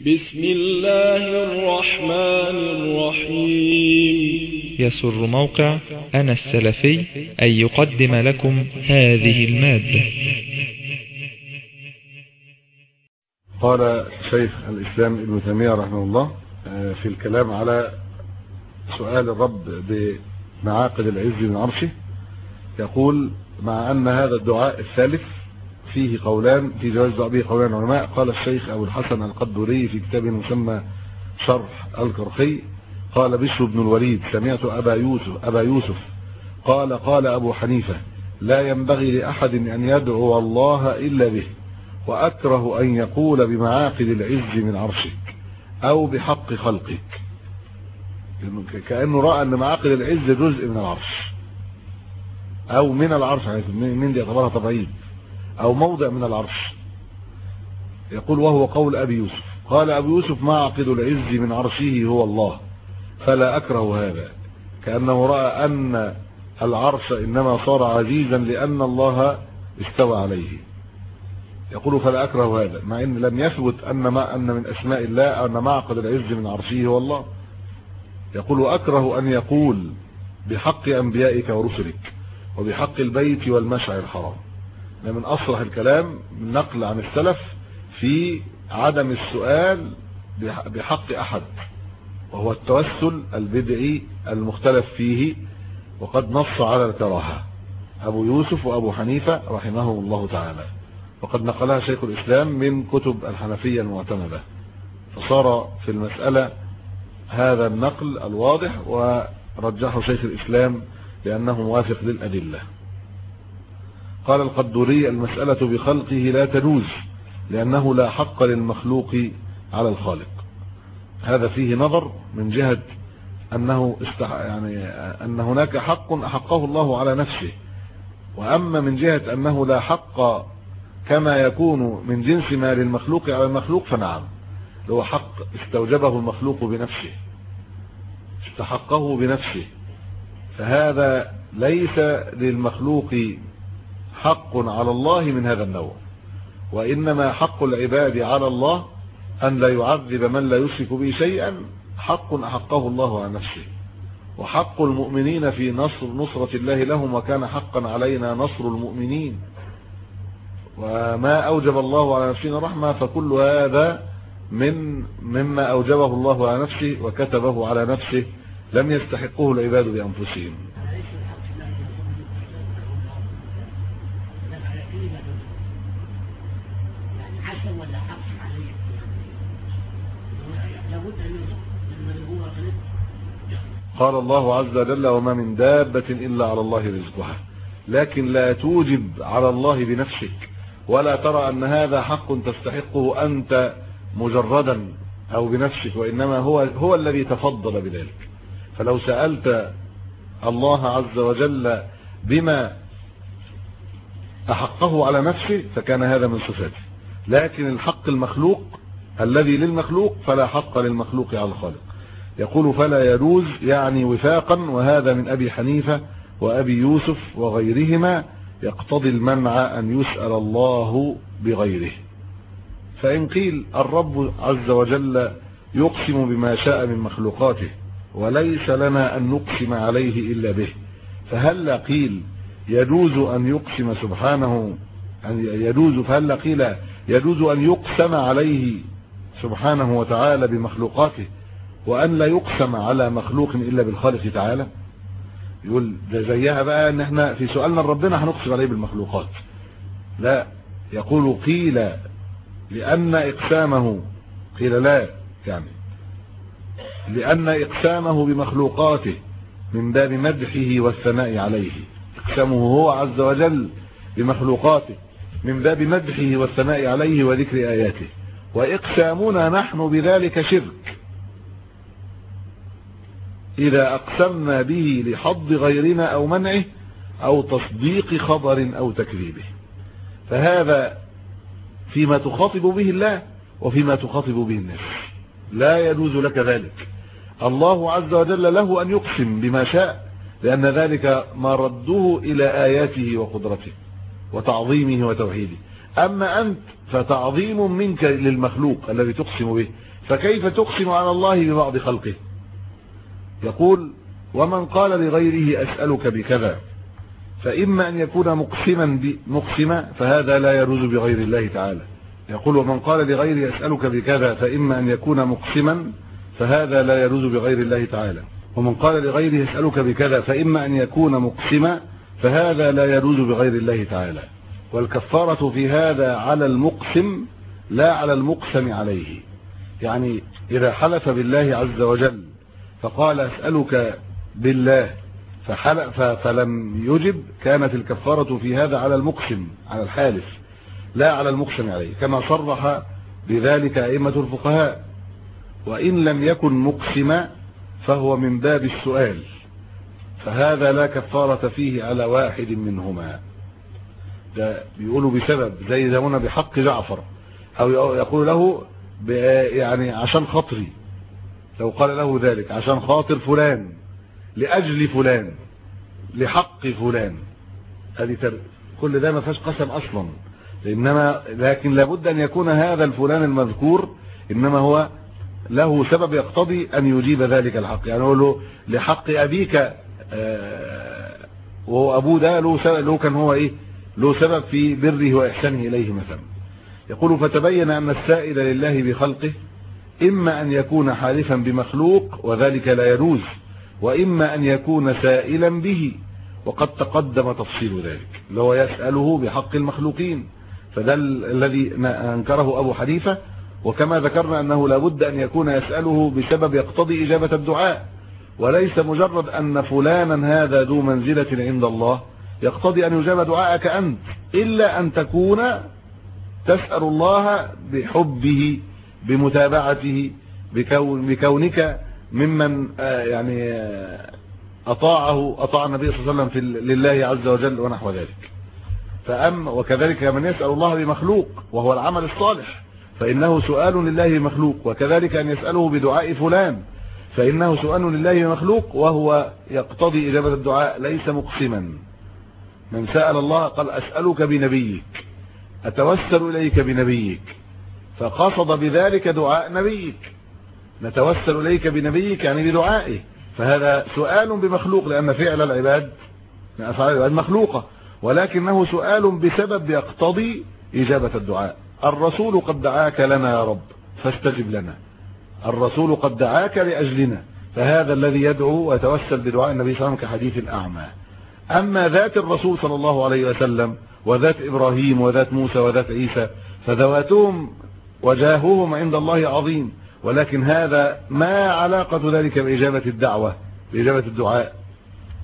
بسم الله الرحمن الرحيم. يسر موقع أنا السلفي أن يقدم لكم هذه المادة. قال شيخ الإسلام ابن تيمية رحمه الله في الكلام على سؤال الرب بمعاقد العز من عرشه يقول مع أن هذا الدعاء الثالث فيه قولان في جواز به قولان علماء. قال الشيخ أبو الحسن القدوري في كتاب مسمى شرح الكرخي قال بشر بن الوليد سمعت أبا يوسف, أبا يوسف قال قال أبو حنيفة لا ينبغي لأحد أن يدعو الله إلا به وأكره أن يقول بمعاقد العز من عرشك أو بحق خلقك. كأنه رأى أن معاقد العز جزء من العرش أو من العرش من دي اعتبرها تبعيد أو موضع من العرش. يقول وهو قول أبي يوسف. قال أبو يوسف معقد العز من عرشه هو الله. فلا أكره هذا. كأنه رأى أن العرش إنما صار عزيزا لأن الله استوى عليه. يقول فلا أكره هذا. مع أن لم يثبت أن, ما أن من أسماء الله أن معقد العز من عرشه هو الله. يقول أكره أن يقول بحق أنبيائك ورسلك وبحق البيت والمشعر الحرام. من أصرح الكلام من نقل عن السلف في عدم السؤال بحق أحد وهو التوسل البدعي المختلف فيه وقد نص على الكراهة. أبو يوسف وأبو حنيفة رحمه الله تعالى. وقد نقلها شيخ الإسلام من كتب الحنفية المعتمدة. فصار في المسألة هذا النقل الواضح ورجحه شيخ الإسلام لأنه موافق للأدلة. قال القدوري المسألة بخلقه لا تجوز لأنه لا حق للمخلوق على الخالق. هذا فيه نظر من جهة أنه استح... يعني أن هناك حق أحقه الله على نفسه. وأما من جهة أنه لا حق كما يكون من جنس ما للمخلوق على المخلوق فنعم هو حق استوجبه المخلوق بنفسه استحقه بنفسه. فهذا ليس للمخلوق حق على الله من هذا النوع. وإنما حق العباد على الله أن لا يعذب من لا يشرك به شيئا. حق أحقه الله على نفسه. وحق المؤمنين في نصر نصرة الله لهم وكان حقا علينا نصر المؤمنين. وما أوجب الله على نفسنا رحمة فكل هذا من مما أوجبه الله على نفسه وكتبه على نفسه. لم يستحقه العباد بأنفسهم. قال الله عز وجل وما من دابة إلا على الله رزقها. لكن لا توجب على الله بنفسك ولا ترى أن هذا حق تستحقه أنت مجردا أو بنفسك وإنما هو, هو الذي تفضل بذلك. فلو سألت الله عز وجل بما أحقه على نفسه فكان هذا من صفاته. لكن الحق المخلوق الذي للمخلوق فلا حق للمخلوق على الخالق. يقول فلا يجوز يعني وفاقا وهذا من أبي حنيفة وأبي يوسف وغيرهما يقتضي المنع أن يسأل الله بغيره. فإن قيل الرب عز وجل يقسم بما شاء من مخلوقاته وليس لنا أن نقسم عليه إلا به فهل قيل يجوز أن يقسم سبحانه أن يجوز فهل قيل يجوز أن يقسم عليه سبحانه وتعالى بمخلوقاته؟ وأن لا يقسم على مخلوق إلا بالخالق تعالى. يقول ده زيها بقى إن إحنا في سؤالنا لربنا هنقسم عليه بالمخلوقات. لا يقول قيل لأن إقسامه قيل لا يعني لأن إقسامه بمخلوقاته من باب مدحه والثناء عليه. إقسامه هو عز وجل بمخلوقاته من باب مدحه والثناء عليه وذكر آياته. وإقسامنا نحن بذلك شرك. إذا أقسمنا به لحظ غيرنا أو منعه أو تصديق خبر أو تكذيبه. فهذا فيما تخاطب به الله وفيما تخاطب به الناس. لا يجوز لك ذلك. الله عز وجل له أن يقسم بما شاء لأن ذلك ما رده إلى آياته وقدرته وتعظيمه وتوحيده. أما أنت فتعظيم منك للمخلوق الذي تقسم به فكيف تقسم على الله ببعض خلقه؟ يقول ومن قال لغيره أسألك بكذا فإما أن يكون مقسما مقسما فهذا لا يجوز بغير الله تعالى. يقول ومن قال لغيره أسألك بكذا فإما أن يكون مقسما فهذا لا يجوز بغير الله تعالى. ومن قال لغيره أسألك بكذا فإما أن يكون مقسما فهذا لا يجوز بغير الله تعالى. والكفارة في هذا على المقسم لا على المقسم عليه. يعني إذا حلف بالله عز وجل فقال أسألك بالله فحلف فلم يجب كانت الكفارة في هذا على المقسم على الحالف لا على المقسم عليه كما صرح بذلك أئمة الفقهاء. وإن لم يكن مقسما فهو من باب السؤال فهذا لا كفارة فيه على واحد منهما. ده بيقولوا بسبب زي زمنا بحق جعفر أو يقول له يعني عشان خاطري. لو قال له ذلك عشان خاطر فلان لأجل فلان لحق فلان. هذه. كل ده ما فيهاش قسم أصلا. إنما لكن لابد أن يكون هذا الفلان المذكور إنما هو له سبب يقتضي أن يجيب ذلك الحق. يعني يقول له لحق أبيك آه وهو أبوه ده له سبب له كان هو إيه؟ له سبب في بره وإحسانه إليه مثلا. يقول فتبين أن السائل لله بخلقه إما أن يكون حالفا بمخلوق وذلك لا يجوز وإما أن يكون سائلا به وقد تقدم تفصيل ذلك اللي هو يسأله بحق المخلوقين. فده الذي أنكره أبو حنيفة وكما ذكرنا أنه لابد أن يكون يسأله بسبب يقتضي إجابة الدعاء. وليس مجرد أن فلانا هذا ذو منزلة عند الله يقتضي أن يجاب دعاءك أنت إلا أن تكون تسأل الله بحبه بمتابعته بكون بكونك ممن يعني أطاعه أطاع النبي صلى الله عليه وسلم في لله عز وجل ونحو ذلك. فأم وكذلك من يسأل الله بمخلوق وهو العمل الصالح فإنه سؤال لله مخلوق وكذلك أن يسأله بدعاء فلان فإنه سؤال لله مخلوق وهو يقتضي إجابة الدعاء ليس مقسما. من سأل الله قال أسألك بنبيك أتوسل إليك بنبيك. فقصد بذلك دعاء نبيك. نتوسل إليك بنبيك يعني بدعائه. فهذا سؤال بمخلوق لأن فعل العباد من أفعال العباد مخلوقة. ولكنه سؤال بسبب يقتضي إجابة الدعاء. الرسول قد دعاك لنا يا رب فاستجب لنا. الرسول قد دعاك لأجلنا فهذا الذي يدعو ويتوسل بدعاء النبي صلى الله عليه وسلم كحديث الأعمى أما ذات الرسول صلى الله عليه وسلم وذات إبراهيم وذات موسى وذات عيسى فذواتهم وجاههم عند الله عظيم. ولكن هذا ما علاقة ذلك بإجابة الدعوة بإجابة الدعاء.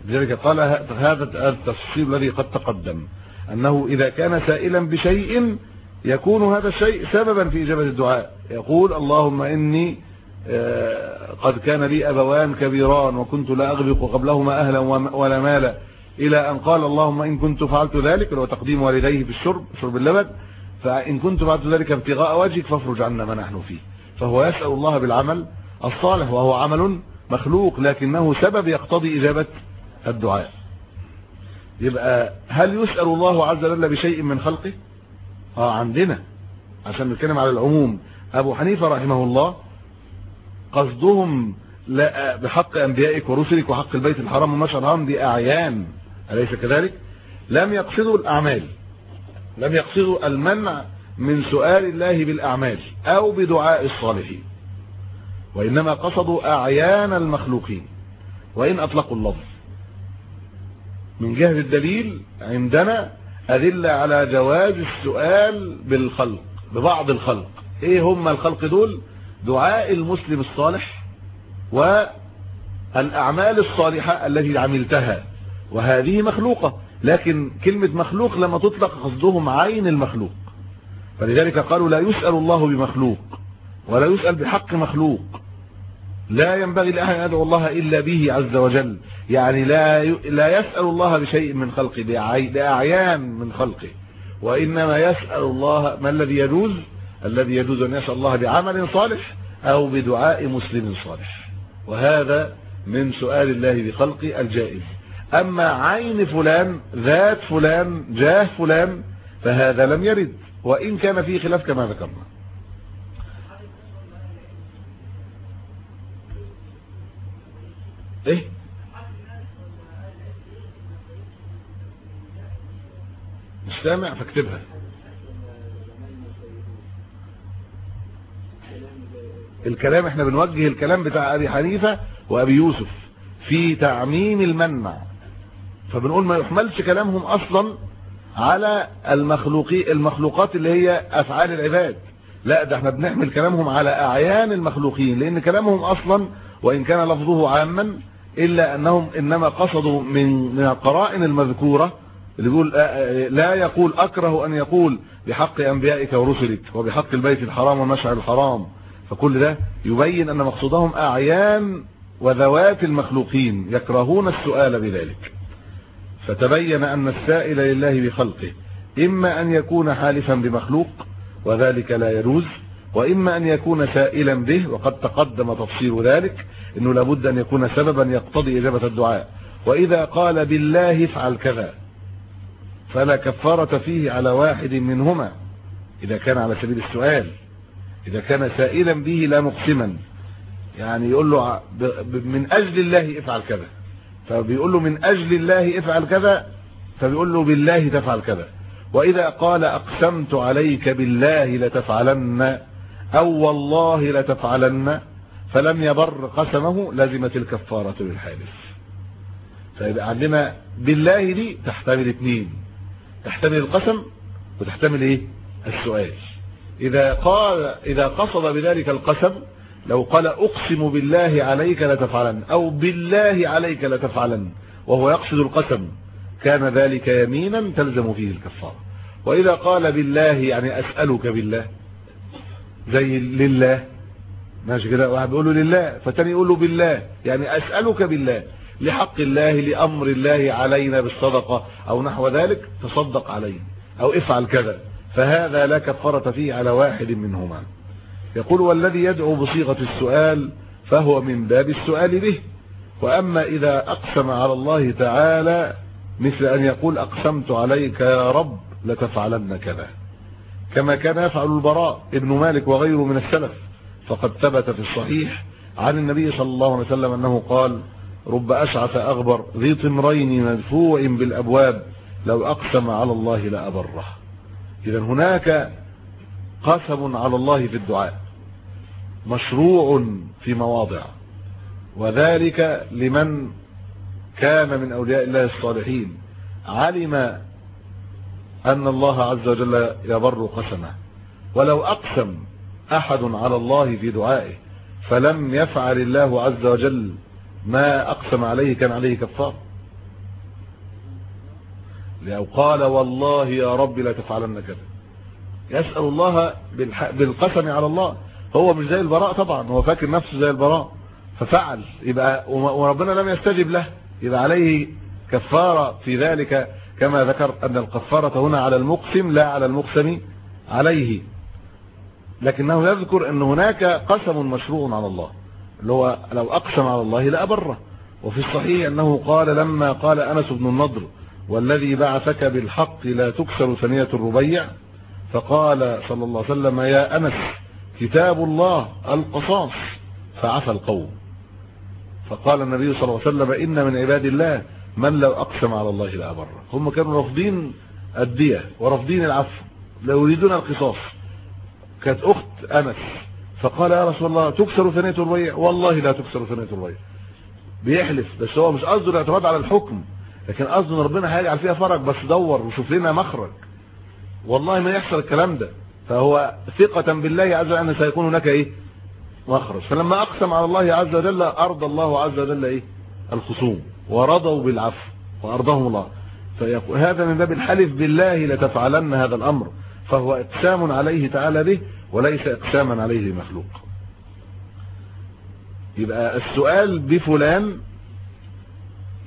لذلك قال هذا التفصيل الذي قد تقدم أنه إذا كان سائلا بشيء يكون هذا الشيء سببا في إجابة الدعاء. يقول اللهم إني قد كان لي أبوان كبيران وكنت لا أغبق قبلهما أهلا ولا مالا إلى أن قال اللهم إن كنت فعلت ذلك لو تقديم والديه بالشرب شرب اللبن فإن كنت فعلت ذلك ابتغاء وجهك فافرج عنا ما نحن فيه. فهو يسأل الله بالعمل الصالح وهو عمل مخلوق لكنه سبب يقتضي إجابة الدعاء. يبقى هل يسأل الله عز وجل بشيء من خلقه؟ آه عندنا. عشان نتكلم على العموم. أبو حنيفة رحمه الله قصدهم لا بحق أنبيائك ورسلك وحق البيت الحرام والمشهر الحرام دي اعيان أليس كذلك؟ لم يقصدوا الأعمال. لم يقصدوا المنع من سؤال الله بالأعمال أو بدعاء الصالحين. وإنما قصدوا أعيان المخلوقين. وإن أطلقوا اللفظ. من جهة الدليل عندنا أدلة على جواز السؤال بالخلق ببعض الخلق. إيه هم الخلق دول؟ دعاء المسلم الصالح والأعمال الصالحة التي عملتها وهذه مخلوقة. لكن كلمة مخلوق لما تطلق قصدهم عين المخلوق. فلذلك قالوا لا يسأل الله بمخلوق ولا يسأل بحق مخلوق. لا ينبغي لأحد أن يدعو الله إلا به عز وجل. يعني لا لا يسأل الله بشيء من خلقه بأعيان من خلقه. وإنما يسأل الله ما الذي يجوز؟ الذي يجوز أن يسأل الله بعمل صالح أو بدعاء مسلم صالح. وهذا من سؤال الله بخلقه الجائز. أما عين فلان ذات فلان جاه فلان فهذا لم يرد. وإن كان فيه خلاف كما ذكرنا. إيه؟ مش سامع فاكتبها. الكلام إحنا بنوجه الكلام بتاع أبي حنيفة وأبي يوسف في تعميم المنع فبنقول ما يحملش كلامهم أصلا على المخلوقي المخلوقات اللي هي أفعال العباد. لا ده إحنا بنحمل كلامهم على أعيان المخلوقين لأن كلامهم أصلا وإن كان لفظه عاما إلا أنهم إنما قصدوا من من القرائن المذكورة اللي بيقول لا يقول أكره أن يقول بحق أنبيائك ورسلك وبحق البيت الحرام والمشعر الحرام. فكل ده يبين أن مقصودهم أعيان وذوات المخلوقين يكرهون السؤال بذلك. فتبين أن السائل لله بخلقه إما أن يكون حالفا بمخلوق وذلك لا يجوز وإما أن يكون سائلا به وقد تقدم تفصيل ذلك إنه لابد أن يكون سببا يقتضي إجابة الدعاء. وإذا قال بالله افعل كذا فلا كفارة فيه على واحد منهما إذا كان على سبيل السؤال. إذا كان سائلا به لا مقسما. يعني يقول له من أجل الله افعل كذا. فبيقول له من أجل الله افعل كذا فبيقول له بالله تفعل كذا. وإذا قال أقسمت عليك بالله لتفعلن أو والله لتفعلن فلم يبر قسمه لزمت الكفارة للحالف فيبقى عندنا بالله دي تحتمل اثنين تحتمل القسم وتحتمل إيه؟ السؤال. إذا قال إذا قصد بذلك القسم لو قال أقسم بالله عليك لتفعلن أو بالله عليك لتفعلن وهو يقصد القسم كان ذلك يمينا تلزم فيه الكفارة. وإذا قال بالله يعني أسألك بالله زي لله ماشي كده واحد بيقول له لله فالتاني يقول له بالله يعني أسألك بالله لحق الله لأمر الله علينا بالصدقة أو نحو ذلك تصدق عليه أو افعل كذا فهذا لا كفارة فيه على واحد منهما. يقول والذي يدعو بصيغة السؤال فهو من باب السؤال به. وأما إذا أقسم على الله تعالى مثل أن يقول أقسمت عليك يا رب لتفعلن كذا. كما كان يفعل البراء ابن مالك وغيره من السلف. فقد ثبت في الصحيح عن النبي صلى الله عليه وسلم أنه قال رب اشعث أغبر ذي طمرين مدفوع بالأبواب لو أقسم على الله لأبره. اذا هناك قسم على الله في الدعاء. مشروع في مواضع. وذلك لمن كان من أولياء الله الصالحين. علم أن الله عز وجل يبر قسمه. ولو أقسم أحد على الله في دعائه فلم يفعل الله عز وجل ما أقسم عليه كان عليه كفار. لو قال والله يا رب لا تفعلن كذا. يسأل الله بالقسم على الله. هو مش زي البراء طبعا هو فاكر نفسه زي البراء ففعل يبقى وربنا لم يستجب له يبقى عليه كفارة في ذلك كما ذكر أن الكفارة هنا على المقسم لا على المقسم عليه. لكنه يذكر أن هناك قسم مشروع على الله اللي هو لو أقسم على الله لأبره. وفي الصحيح أنه قال لما قال أنس بن النضر والذي بعثك بالحق لا تكسر ثنية الربيع فقال صلى الله عليه وسلم يا أنس كتاب الله القصاص فعفى القوم. فقال النبي صلى الله عليه وسلم إن من عباد الله من لو أقسم على الله لأبره هم كانوا رافضين الدية ورافضين العفو لا يريدون القصاص. كانت أخت أنس فقال يا رسول الله تكسر ثنية الربيع والله لا تكسر ثنية الربيع بيحلف بس هو مش قصده الاعتماد على الحكم لكن قصده ان ربنا هيجعل فيها فرج بس دور وشوف لنا مخرج. والله ما يحصل الكلام ده. فهو ثقة بالله عز وجل أن سيكون هناك إيه؟ مخرج. فلما أقسم على الله عز وجل أرضى الله عز وجل إيه؟ الخصوم ورضوا بالعفو وأرضاهم الله. فيقول هذا من باب الحلف بالله لتفعلن هذا الأمر. فهو إقسام عليه تعالى به وليس إقساما عليه مخلوق يبقى السؤال بفلان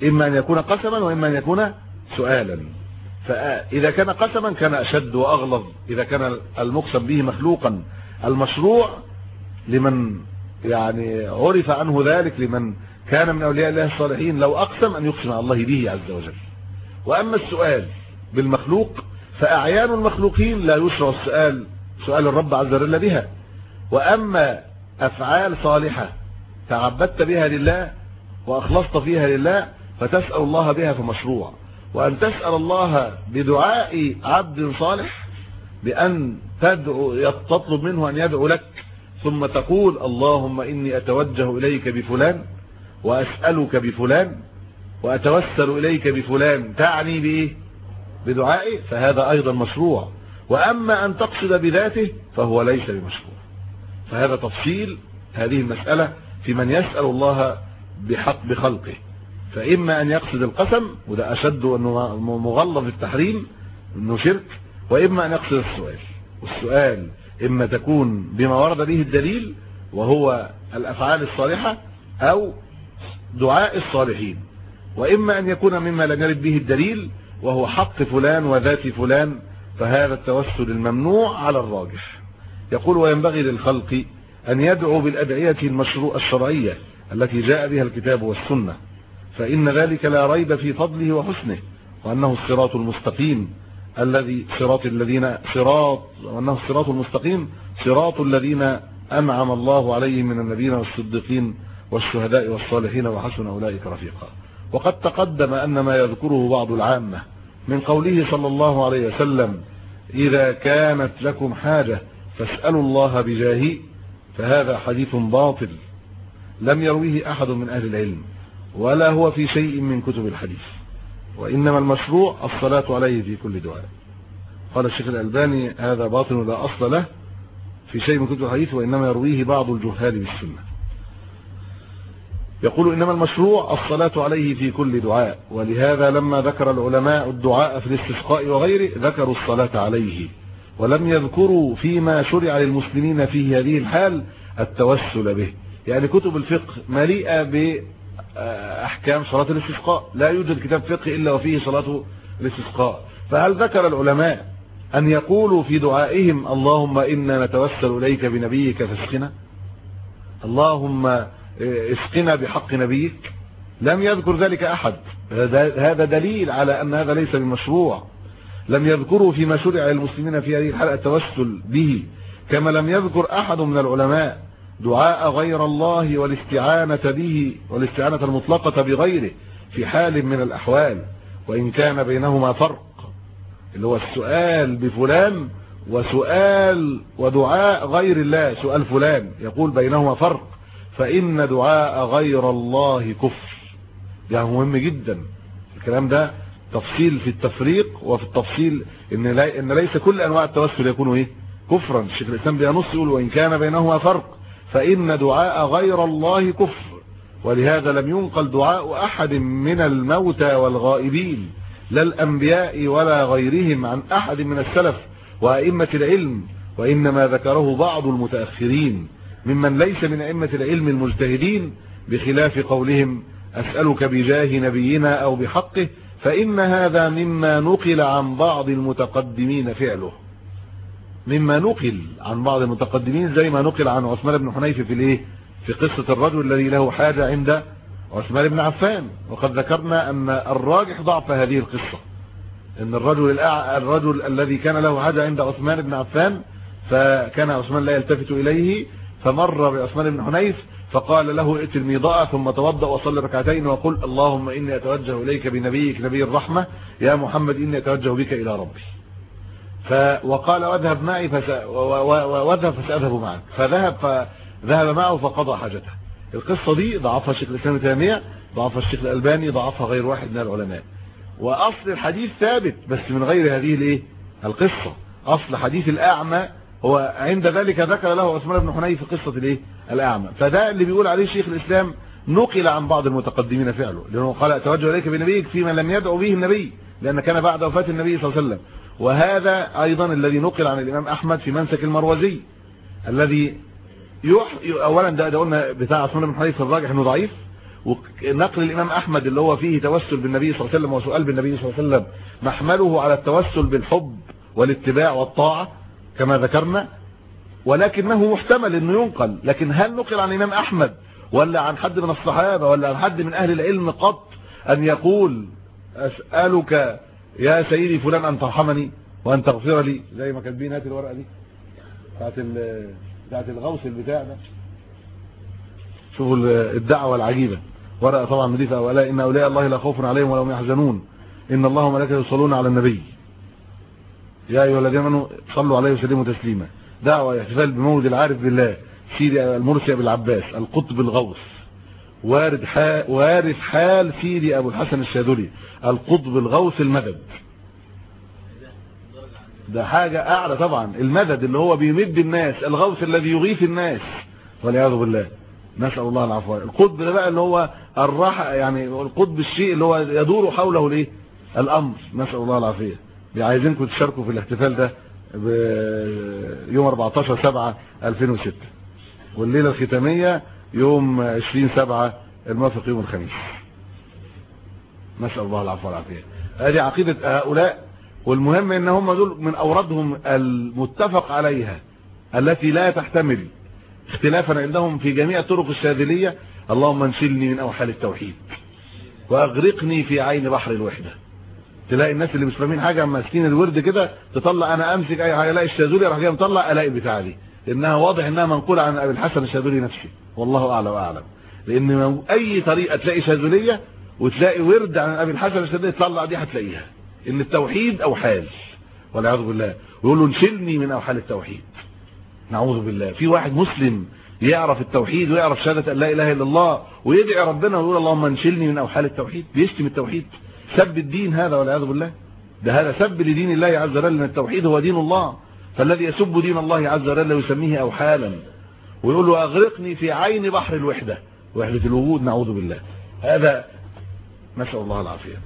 إما أن يكون قسما وإما أن يكون سؤالا. فإذا كان قسما كان أشد وأغلظ إذا كان المقسم به مخلوقا. المشروع لمن يعني عرف عنه ذلك لمن كان من أولياء الله الصالحين لو أقسم أن يقسم على الله به عز وجل. وأما السؤال بالمخلوق فأعيان المخلوقين لا يشرع السؤال سؤال الرب عز وجل بها. وأما أفعال صالحة تعبدت بها لله وأخلصت فيها لله فتسأل الله بها فمشروع. وأن تسأل الله بدعاء عبد صالح بأن تدعو تطلب منه أن يدعو لك ثم تقول اللهم إني أتوجه إليك بفلان وأسألك بفلان وأتوسل إليك بفلان تعني بإيه؟ بدعائي فهذا أيضا مشروع. وأما أن تقصد بذاته فهو ليس بمشروع. فهذا تفصيل هذه المسألة في من يسأل الله بحق بخلقه. فإما أن يقصد القسم وده أشد أنه مغلظ التحريم أنه شرك وإما أن يقصد السؤال. والسؤال إما تكون بما ورد به الدليل وهو الأفعال الصالحة أو دعاء الصالحين. وإما أن يكون مما لم يرد به الدليل وهو حق فلان وذات فلان فهذا التوسل الممنوع على الراجح. يقول وينبغي للخلق أن يدعو بالأدعية المشروع الشرعية التي جاء بها الكتاب والسنة. فإن ذلك لا ريب في فضله وحسنه وأنه الصراط المستقيم الذي صراط الذين صراط وأنه الصراط المستقيم صراط الذين أنعم الله عليهم من النبيين والصديقين والشهداء والصالحين وحسن أولئك رفيقا. وقد تقدم أن ما يذكره بعض العامة من قوله صلى الله عليه وسلم إذا كانت لكم حاجة فاسألوا الله بجاهي فهذا حديث باطل لم يرويه أحد من أهل العلم. ولا هو في شيء من كتب الحديث. وإنما المشروع الصلاة عليه في كل دعاء. قال الشيخ الألباني هذا باطل لا أصل له في شيء من كتب الحديث وإنما يرويه بعض الجهال بالسنة. يقول إنما المشروع الصلاة عليه في كل دعاء. ولهذا لما ذكر العلماء الدعاء في الاستسقاء وغيره ذكروا الصلاة عليه. ولم يذكروا فيما شرع للمسلمين في هذه الحال التوسل به. يعني كتب الفقه مليئة بأحكام صلاة الاستسقاء. لا يوجد كتاب فقه إلا وفيه صلاة الاستسقاء. فهل ذكر العلماء أن يقولوا في دعائهم اللهم إنا نتوسل إليك بنبيك فاسقنا؟ اللهم اسقنا بحق نبيك. لم يذكر ذلك أحد. هذا دليل على أن هذا ليس بمشروع. لم يذكروا فيما شرع للمسلمين في هذه الحلقة التوسل به. كما لم يذكر أحد من العلماء دعاء غير الله والاستعانة به والاستعانة المطلقة بغيره في حال من الأحوال وإن كان بينهما فرق. اللي هو السؤال بفلان وسؤال ودعاء غير الله سؤال فلان يقول بينهما فرق. فإن دعاء غير الله كفر. يعني مهم جدا. الكلام ده تفصيل في التفريق وفي التفصيل إن إن ليس كل أنواع التوسل يكون إيه؟ كفرا. الشيخ الإسلام بينص يقول وإن كان بينهما فرق. فإن دعاء غير الله كفر ولهذا لم ينقل دعاء أحد من الموتى والغائبين لا الأنبياء ولا غيرهم عن أحد من السلف وأئمة العلم وإنما ذكره بعض المتأخرين ممن ليس من أئمة العلم المجتهدين بخلاف قولهم أسألك بجاه نبينا أو بحقه فإن هذا مما نقل عن بعض المتقدمين فعله. مما نقل عن بعض المتقدمين زي ما نقل عن عثمان بن حنيف في الإيه؟ في قصة الرجل الذي له حاجة عند عثمان بن عفان. وقد ذكرنا أن الراجح ضعف هذه القصة. إن الرجل. الرجل الذي كان له حاجة عند عثمان بن عفان فكان عثمان لا يلتفت إليه فمر بعثمان بن حنيف فقال له ائت الميضاء ثم توضأ وصل ركعتين وقل اللهم إني أتوجه إليك بنبيك نبي الرحمة يا محمد إني أتوجه بك إلى ربي. وقال واذهب معي. واذهب فسأذهب معك. فذهب فذهب معه فقضى حاجته. القصة دي ضعفها الشيخ الإسلام تيمية ضعفها الشيخ الألباني ضعفها غير واحد من العلماء. وأصل الحديث ثابت بس من غير هذه الإيه؟ القصة. أصل حديث الأعمى هو عند ذلك ذكر له عثمان بن حنيف في قصة الإيه؟ الأعمى. فده اللي بيقول عليه شيخ الإسلام نقل عن بعض المتقدمين فعله لأنه قال أتوجه إليك بنبيك فيما لم يدعو به النبي لأن كان بعد وفاة النبي صلى الله عليه وسلم. وهذا أيضا الذي نقل عن الإمام أحمد في منسك المروزي الذي يح... اولا ده, ده قلنا بتاع عثمان بن حنيف الراجح إنه ضعيف ونقل الإمام أحمد اللي هو فيه توسل بالنبي صلى الله عليه وسلم وسؤال بالنبي صلى الله عليه وسلم محمله على التوسل بالحب والاتباع والطاعة كما ذكرنا ولكنه محتمل إنه ينقل لكن هل نقل عن الإمام أحمد ولا عن حد من الصحابة ولا عن حد من أهل العلم قط أن يقول أسألك يا سيدي فلان أن ترحمني وأن تغفر لي زي ما كاتبين هات الورقة دي. بتاعت بتاعت الغوث البتاع ده. شوفوا ال- الدعوة العجيبة. ورقة طبعا نضيفة. ولا إن أولياء الله لا خوف عليهم ولا هم يحزنون. إن الله وملائكته يصلون على النبي. يا أيها الذين آمنوا صلوا عليه وسلموا تسليما. دعوة احتفال بمولد العارف بالله سيدي المرسي ابو العباس القطب الغوث وارد حال وارث حال سيدي أبو الحسن الشاذلي القطب الغوث المدد ده حاجة أعلى طبعا المدد اللي هو بيمد الناس الغوث الذي يغيث الناس. والعياذ بالله نسأل الله العفو. القطب ده بقى اللي هو الراحة يعني القطب الشيء اللي هو يدور حوله الايه الأمر. نسأل الله العافية. عايزينكم تشاركوا في الاحتفال ده يوم 14 7 2006 والليلة الختامية يوم 20 7 الموافق يوم الخميس. نسأل الله العفو والعافية. هذه عقيدة هؤلاء والمهم إن هم دول من أوردهم المتفق عليها التي لا تحتمل اختلافا عندهم في جميع طرق الشاذلية. اللهم انشلني من أوحال التوحيد وأغرقني في عين بحر الوحدة. تلاقي الناس اللي مش فاهمين حاجة ماسكين الورد كده تطلع أنا أمسك أي حاجة ألاقي الشاذلي راح جاي مطلع ألاقي بتاع دي. إنها واضح إنها منقولة عن أبي الحسن الشاذلي نفسه. والله أعلى وأعلم. لأن أي طريقة تلاقي شاذلية وتلاقي ورد عن أبي الحسن الشاذلي تطلع دي هتلاقيها. إن التوحيد اوحال والعياذ بالله. ويقول له انشلني من أوحال التوحيد. نعوذ بالله. في واحد مسلم يعرف التوحيد ويعرف شهادة أن لا إله إلا الله ويدعي ربنا ويقول اللهم انشلني من أوحال التوحيد. بيشتم التوحيد. سب الدين هذا والعياذ بالله. ده هذا سب لدين الله عز وجل. إن التوحيد هو دين الله. فالذي يسب دين الله عز وجل يسميه أوحالا ويقول له أغرقني في عين بحر الوحدة وحده الوجود نعوذ بالله. هذا نسأل الله العافية.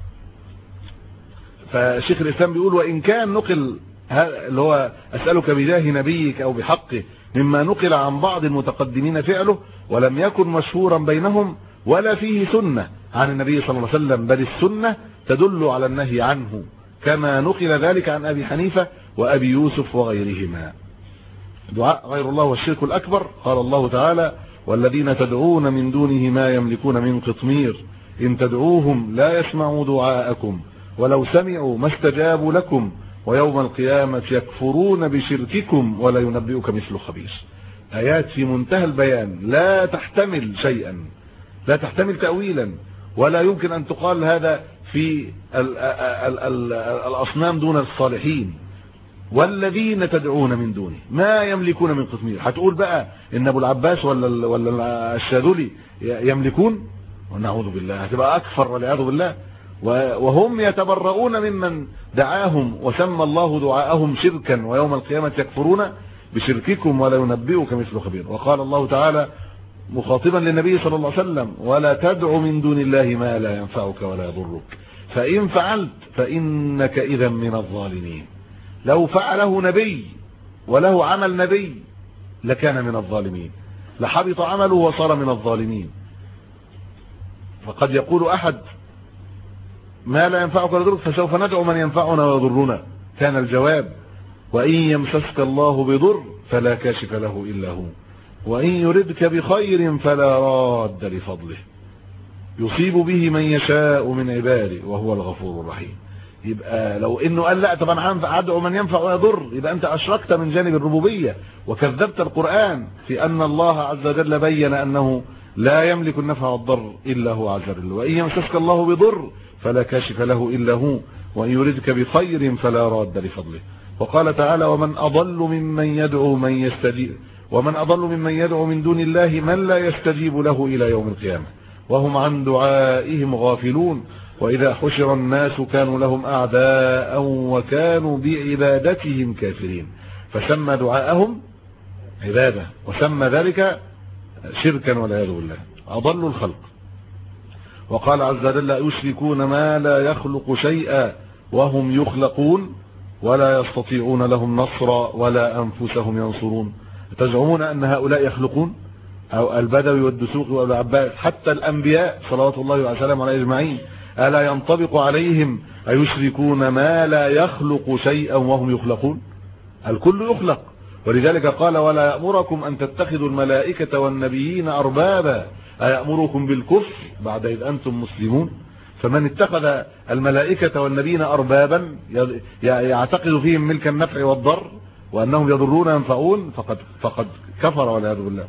فشيخ الإسلام بيقول وإن كان نقل اللي هو أسألك بجاه نبيك أو بحقه مما نقل عن بعض المتقدمين فعله ولم يكن مشهورا بينهم ولا فيه سنة عن النبي صلى الله عليه وسلم بل السنة تدل على النهي عنه. كما نقل ذلك عن أبي حنيفة وأبي يوسف وغيرهما. دعاء غير الله والشرك الأكبر. قال الله تعالى والذين تدعون من دونه ما يملكون من قطمير إن تدعوهم لا يسمعوا دعاءكم ولو سمعوا ما استجابوا لكم ويوم القيامة يكفرون بشرككم ولا ينبئك مثل خبير. آيات في منتهى البيان لا تحتمل شيئا لا تحتمل تأويلا ولا يمكن أن تقال هذا في ال ال ال الأصنام دون الصالحين. والذين تدعون من دونه ما يملكون من قطمير هتقول بقى إن أبو العباس ولا ولا الشاذلي يملكون؟ ونعوذ بالله هتبقى أكفر والعياذ بالله. وهم يتبرؤون ممن دعاهم وسمى الله دعاءهم شركا ويوم القيامة يكفرون بشرككم ولا ينبئك مثل خبير. وقال الله تعالى مخاطبا للنبي صلى الله عليه وسلم ولا تدع من دون الله ما لا ينفعك ولا يضرك. فإن فعلت فإنك إذا من الظالمين. لو فعله نبي وله عمل نبي لكان من الظالمين لحبط عمله وصار من الظالمين. فقد يقول أحد ما لا ينفعك ولا يضرك فسوف ندعو من ينفعنا ويضرنا. كان الجواب وإن يمسسك الله بضر فلا كاشف له إلا هو وإن يردك بخير فلا راد لفضله. يصيب به من يشاء من عباده وهو الغفور الرحيم. يبقى لو إنه قال لا طب أنا ادعو من ينفع ويضر. يبقى أنت أشركت من جانب الربوبية وكذبت القرآن في أن الله عز وجل بين أنه لا يملك النفع والضر إلا هو عز وجل. وإن يمسسك الله بضر فلا كاشف له إلا هو وإن يردك بخير فلا راد لفضله. وقال تعالى ومن أضل ممن يدعو من يستجيب ومن أضل ممن يدعو من دون الله من لا يستجيب له إلى يوم القيامة. وهم عن دعائهم غافلون. وإذا حشر الناس كانوا لهم أعداء وكانوا بعبادتهم كافرين. فسمى دعاءهم عبادة وسمى ذلك شركا والعياذ بالله. اضلوا الخلق. وقال عز وجل يشركون ما لا يخلق شيئا وهم يخلقون ولا يستطيعون لهم نصرا ولا أنفسهم ينصرون. تزعمون أن هؤلاء يخلقون؟ أو البدوي والدسوقي والعباس حتى الأنبياء صلوات الله وسلامه عليه أجمعين. ألا ينطبق عليهم أيشركون ما لا يخلق شيئا وهم يخلقون؟ الكل يخلق. ولذلك قال ولا يأمركم أن تتخذوا الملائكة والنبيين أربابا. أيأمركم بالكفر بعد إذ أنتم مسلمون؟ فمن اتخذ الملائكة والنبيين أربابا يعتقد فيهم ملك النفع والضر وأنهم يضرون ينفعون فقد, فقد كفر والعياذ بالله.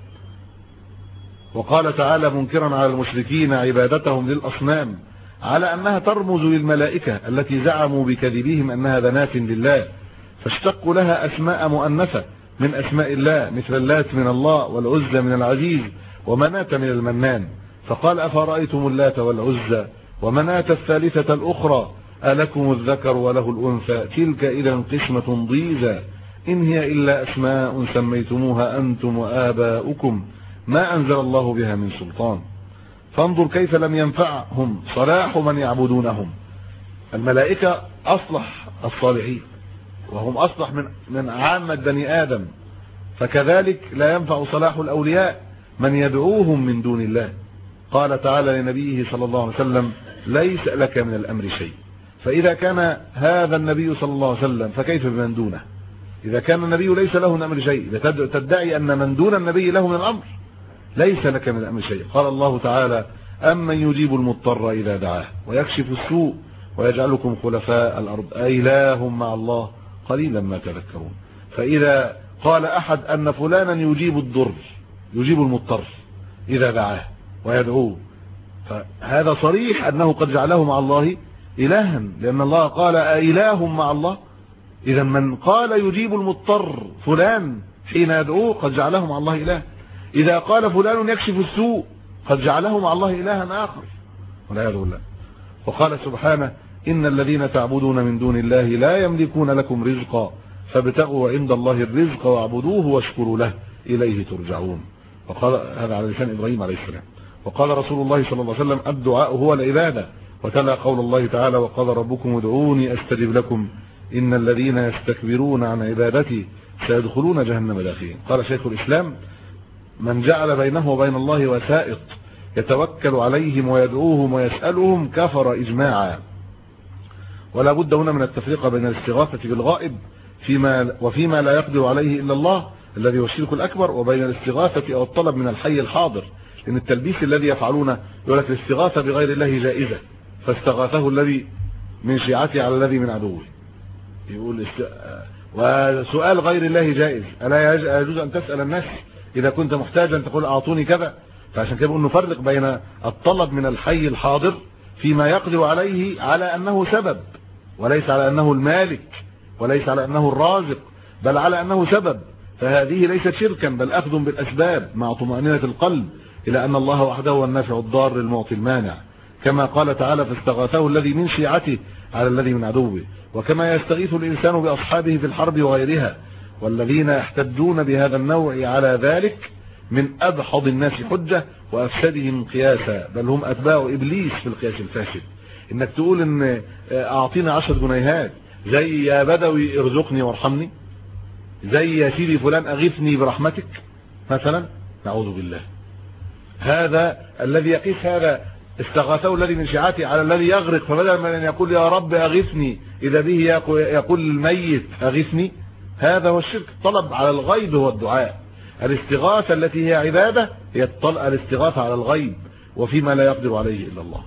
وقال تعالى منكرا على المشركين عبادتهم للأصنام. على أنها ترمز للملائكة التي زعموا بكذبهم أنها بنات لله فاشتقوا لها أسماء مؤنثة من أسماء الله مثل اللات من الله والعزى من العزيز ومناة من المنان. فقال أفرأيتم اللات والعزى ومناة الثالثة الأخرى؟ ألكم الذكر وله الأنثى؟ تلك إذا قسمة ضيزى. إن هي إلا أسماء سميتموها أنتم وآباؤكم. ما أنزل الله بها من سلطان. فانظر كيف لم ينفعهم صلاح من يعبدونهم. الملائكة أصلح الصالحين وهم أصلح من من عامة بني آدم. فكذلك لا ينفع صلاح الأولياء من يدعوهم من دون الله. قال تعالى لنبيه صلى الله عليه وسلم ليس لك من الأمر شيء. فإذا كان هذا النبي صلى الله عليه وسلم فكيف بمن دونه؟ إذا كان النبي ليس له من الأمر شيء تدعي أن من دون النبي له من الأمر. ليس لك من الأمر شيء. قال الله تعالى أمن يجيب المضطر إذا دعاه ويكشف السوء ويجعلكم خلفاء الأرض. أإله مع الله قليلا ما تذكرون. فإذا قال أحد أن فلانا يجيب الضر يجيب المضطر إذا دعاه ويدعوه فهذا صريح أنه قد جعله مع الله إلها لأن الله قال أإله مع الله. إذا من قال يجيب المضطر فلان حين يدعوه قد جعله مع الله إله. إذا قال فلان يكشف السوء قد جعله مع الله إلها آخر. والعياذ بالله. وقال سبحانه إن الذين تعبدون من دون الله لا يملكون لكم رزقا فابتغوا عند الله الرزق واعبدوه واشكروا له إليه ترجعون. وقال هذا على لسان إبراهيم عليه السلام. وقال رسول الله صلى الله عليه وسلم الدعاء هو العبادة. وتلا قول الله تعالى وقال ربكم ادعوني أستجب لكم. إن الذين يستكبرون عن عبادتي سيدخلون جهنم داخلين. قال شيخ الإسلام من جعل بينه وبين الله وسائط يتوكل عليهم ويدعوهم ويسألهم كفر إجماعا. ولا بد هنا من التفريق بين الاستغاثة بالغائب فيما وفيما لا يقدر عليه إلا الله الذي هو الشرك الأكبر وبين الاستغاثة أو الطلب من الحي الحاضر لأن التلبيس الذي يفعلونه يقول لك الاستغاثة بغير الله جائزة فاستغاثه الذي من شيعته على الذي من عدوه. يقول است... وسؤال غير الله جائز. ألا يجوز أن تسأل الناس إذا كنت محتاجا تقول أعطوني كذا فعشان كده نفرق بين الطلب من الحي الحاضر فيما يقدر عليه على أنه سبب وليس على أنه المالك وليس على أنه الرازق بل على أنه سبب. فهذه ليست شركا بل أخذ بالأسباب مع طمأنينة القلب إلى أن الله وحده هو النافع الضار المعطي المانع. كما قال تعالى فاستغاثه الذي من شيعته على الذي من عدوه وكما يستغيث الإنسان بأصحابه في الحرب وغيرها. والذين يحتجون بهذا النوع على ذلك من أبحض الناس حجة وأفسدهم قياسا بل هم أتباع إبليس في القياس الفاسد. إنك تقول إن أعطينا عشر جنيهات زي يا بدوي ارزقني وارحمني زي يا سيدي فلان أغثني برحمتك مثلا نعوذ بالله. هذا الذي يقيس هذا استغاثه الذي من شيعته على الذي يغرق فبدل من أن يقول يا رب أغثني إذا به يقول الميت أغثني هذا هو الشرك. طلب على الغيب هو الدعاء. الاستغاثة التي هي عبادة هي الاستغاثة على الغيب وفيما لا يقدر عليه إلا الله.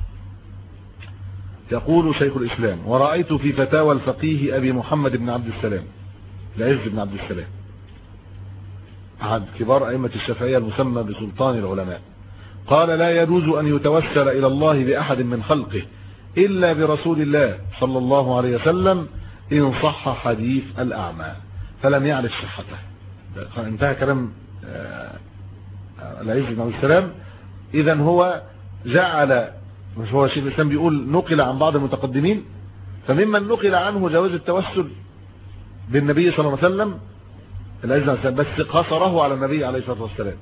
يقول شيخ الإسلام ورأيت في فتاوى الفقيه أبي محمد بن عبد السلام. العز بن عبد السلام. أحد كبار أئمة الشافعية المسمى بسلطان العلماء. قال لا يجوز أن يتوسل إلى الله بأحد من خلقه إلا برسول الله صلى الله عليه وسلم إن صح حديث الأعمى. فلم يعرف صحته. انتهى كلام العز بن السلام. إذا هو جعل مش هو شيخ الإسلام بيقول نقل عن بعض المتقدمين فممن نقل عنه جواز التوسل بالنبي صلى الله عليه وسلم العز بس قصره على النبي عليه الصلاة والسلام.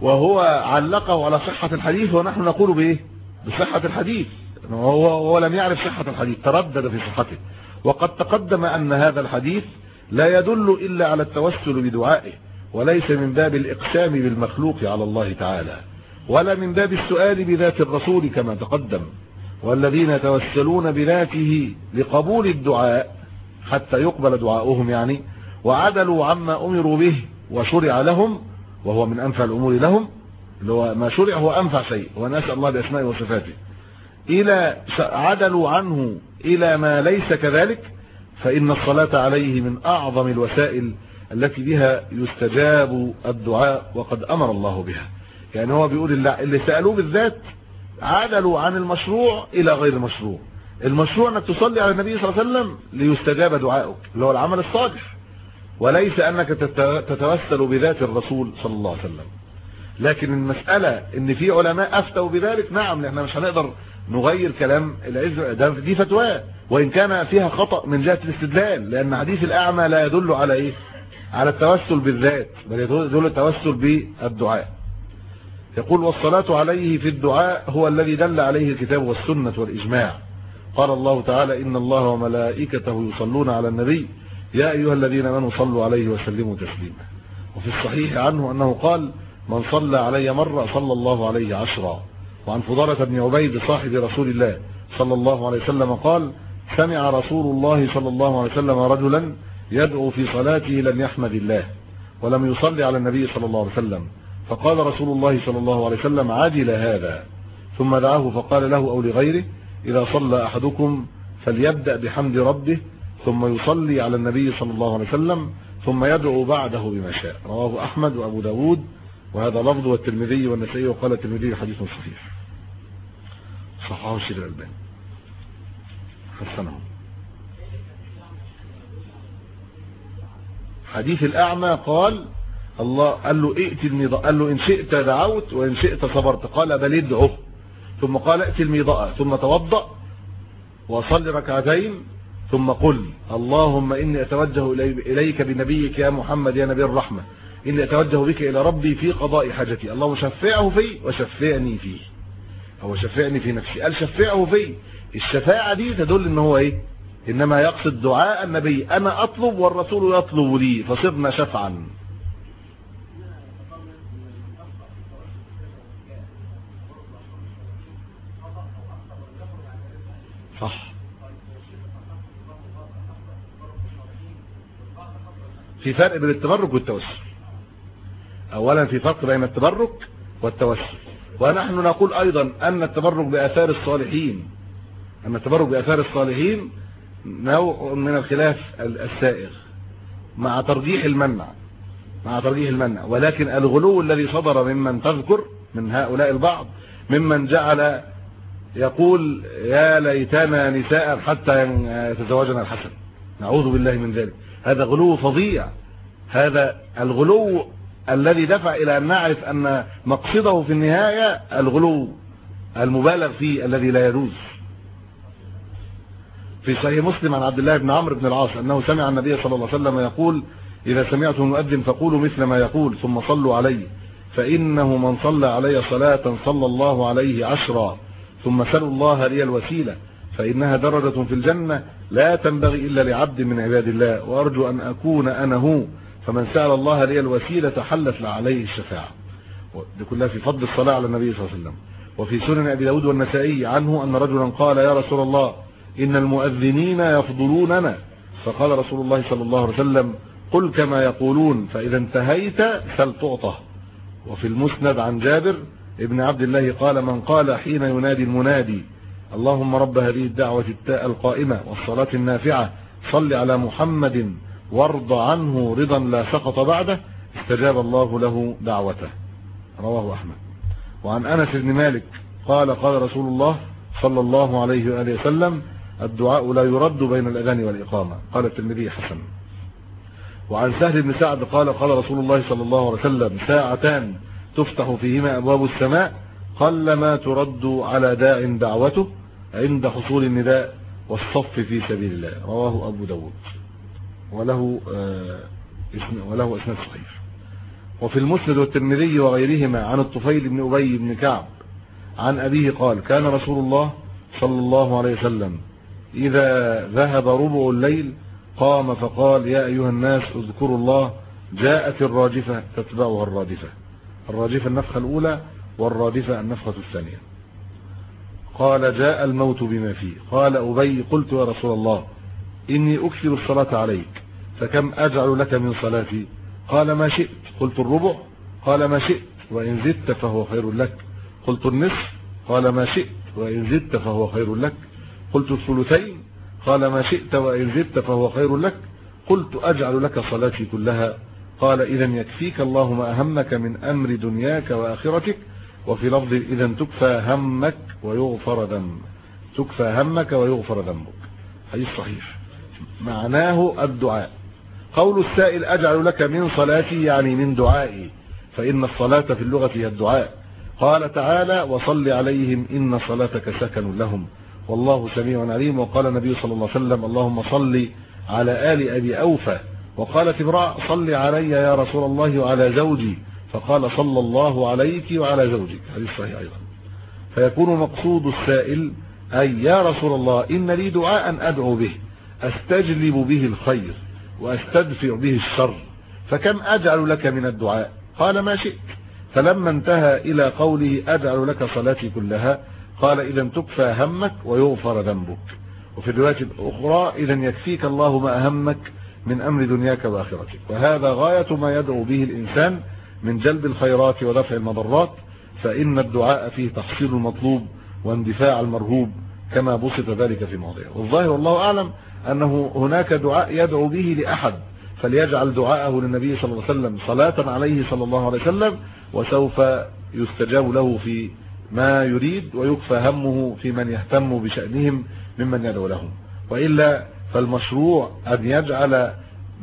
وهو علقه على صحة الحديث ونحن نقول بإيه؟ بصحة الحديث. هو, هو لم يعرف صحة الحديث تردد في صحته. وقد تقدم أن هذا الحديث لا يدل إلا على التوسل بدعائه وليس من باب الإقسام بالمخلوق على الله تعالى ولا من باب السؤال بذات الرسول كما تقدم والذين يتوسلون بذاته لقبول الدعاء حتى يقبل دعاؤهم يعني وعدلوا عما أمروا به وشرع لهم وهو من أنفع الأمور لهم اللي هو ما شرع هو أنفع شيء ونسأل الله بأسمائه وصفاته. إلى عدلوا عنه إلى ما ليس كذلك فإن الصلاة عليه من أعظم الوسائل التي بها يستجاب الدعاء وقد أمر الله بها. يعني هو بيقول اللي سألوه بالذات عدلوا عن المشروع إلى غير المشروع. المشروع أنك تصلي على النبي صلى الله عليه وسلم ليستجاب دعائك اللي هو العمل الصالح. وليس أنك تتوسل بذات الرسول صلى الله عليه وسلم. لكن المسألة إن في علماء أفتوا بذلك نعم إحنا مش هنقدر نغير كلام العز ده دي فتوى. وإن كان فيها خطأ من جهة الاستدلال لأن حديث الأعمى لا يدل على إيه؟ على التوسل بالذات بل يدل التوسل بالدعاء. يقول والصلاة عليه في الدعاء هو الذي دل عليه الكتاب والسنة والإجماع. قال الله تعالى إن الله وملائكته يصلون على النبي. يا أيها الذين آمنوا صلوا عليه وسلموا تسليما. وفي الصحيح عنه أنه قال من صلى علي مرة صلى الله عليه عشرا. وعن فضالة بن عبيد صاحب رسول الله صلى الله عليه وسلم قال سمع رسول الله صلى الله عليه وسلم رجلا يدعو في صلاته لم يحمد الله ولم يصلي على النبي صلى الله عليه وسلم. فقال رسول الله صلى الله عليه وسلم عجل هذا. ثم دعاه فقال له أو لغيره إذا صلى أحدكم فليبدأ بحمد ربه ثم يصلي على النبي صلى الله عليه وسلم ثم يدعو بعده بما شاء. رواه أحمد وأبو داود وهذا لفظ والترمذي والنسائي وقال الترمذي حديث صحيح. صححه الشيخ الألباني حسنه حديث الأعمى قال الله قال له ائت الميضاء قال له إن شئت دعوت وإن شئت صبرت. قال بل ادعه. ثم قال ائت الميضاء ثم توضأ وصل ركعتين ثم قل اللهم إني أتوجه إليك بنبيك يا محمد يا نبي الرحمة. إني أتوجه بك إلى ربي في قضاء حاجتي. اللهم شفعه في وشفعني فيه. هو شفعني في نفسي. قال شفعه في. الشفاعة دي تدل إن هو إيه؟ إنما يقصد دعاء النبي. أنا أطلب والرسول يطلب لي. فصرنا شفعا. صح. في فرق بين التبرك والتوسل. اولا في فرق بين التبرك والتوسل. ونحن نقول أيضا أن التبرك بآثار الصالحين أن التبرك بآثار الصالحين نوع من الخلاف السائغ مع ترجيح المنع مع ترجيح المنع. ولكن الغلو الذي صدر ممن تذكر من هؤلاء البعض ممن جعل يقول يا ليتنا نساء حتى يتزوجنا الحسن. نعوذ بالله من ذلك. هذا غلو فظيع. هذا الغلو الذي دفع إلى أن نعرف أن مقصده في النهاية الغلو المبالغ فيه الذي لا يجوز. في صحيح مسلم عن عبد الله بن عمرو بن العاص أنه سمع النبي صلى الله عليه وسلم يقول إذا سمعتم المؤذن فقولوا مثل ما يقول ثم صلوا عليه. فإنه من صلى علي صلاة صلى الله عليه عشرا. ثم سلوا الله لي الوسيلة. فإنها درجة في الجنة لا تنبغي إلا لعبد من عباد الله. وأرجو أن أكون أنا هو. فمن سأل الله لي الوسيلة حلت عليه الشفاعة. دي كلها في فضل الصلاة على النبي صلى الله عليه وسلم. وفي سنن أبي داود والنسائي عنه أن رجلا قال يا رسول الله إن المؤذنين يفضلوننا. فقال رسول الله صلى الله عليه وسلم قل كما يقولون فإذا انتهيت سل تعطى وفي المسند عن جابر ابن عبد الله قال من قال حين ينادي المنادي اللهم رب هذه الدعوة التاء القائمة والصلاة النافعة صل على محمد وارض عنه رضا لا سقط بعده استجاب الله له دعوته. رواه أحمد. وعن أنس بن مالك قال قال رسول الله صلى الله عليه وآله وسلم الدعاء لا يرد بين الأذان والإقامة. قال الترمذي حسن. وعن سهل بن سعد قال قال رسول الله صلى الله عليه وسلم ساعتان تفتح فيهما أبواب السماء قلما ترد على داع دعوته عند حصول النداء والصف في سبيل الله. رواه أبو داود. وله وله اسناد صحيح. وفي المسند والترمذي وغيرهما عن الطفيل بن أبي بن كعب عن أبيه قال كان رسول الله صلى الله عليه وسلم إذا ذهب ربع الليل قام فقال يا أيها الناس اذكروا الله جاءت الراجفة تتبعها الرادفة. الراجفة النفخة الأولى والرادفة النفخة الثانية. قال جاء الموت بما فيه. قال أبي قلت يا رسول الله إني أكثر الصلاة عليك. فكم أجعل لك من صلاتي؟ قال ما شئت. قلت الربع. قال ما شئت. وإن زدت فهو خير لك. قلت النصف. قال ما شئت. وإن زدت فهو خير لك. قلت الثلثين. قال ما شئت. وإن زدت فهو خير لك. قلت أجعل لك صلاتي كلها. قال إذا يكفيك الله ما أهمك من أمر دنياك وآخرتك وفي لفظ إذا تكفى همك ويغفر ذنبك. تكفى همك ويغفر ذنبك. حديث صحيح. معناه الدعاء. قول السائل أجعل لك من صلاتي يعني من دعائي فإن الصلاة في اللغة هي الدعاء. قال تعالى وصل عليهم إن صلاتك سكن لهم. والله سميع عليم. وقال النبي صلى الله عليه وسلم اللهم صل على آل أبي أوفى. وقالت امرأة صل علي يا رسول الله وعلى زوجي. فقال صلى الله عليك وعلى زوجك. هذه صحيح أيضا. فيكون مقصود السائل أي يا رسول الله إن لي دعاء أدعو به أستجلب به الخير. وأستدفع به الشر فكم أجعل لك من الدعاء؟ قال ما شئت. فلما انتهى إلى قوله أجعل لك صلاتي كلها قال إذا تكفى همك ويغفر ذنبك. وفي الرواية الأخرى إذا يكفيك الله ما أهمك من أمر دنياك وآخرتك. وهذا غاية ما يدعو به الإنسان من جلب الخيرات ودفع المضرات فإن الدعاء فيه تحصيل المطلوب واندفاع المرهوب كما بسط ذلك في موضعه والظاهر والله أعلم أنه هناك دعاء يدعو به لأحد فليجعل دعاءه للنبي صلى الله عليه وسلم صلاة عليه صلى الله عليه وسلم وسوف يستجاب له في ما يريد ويكفى همه في من يهتم بشأنهم ممن يدعو لهم. وإلا فالمشروع أن يجعل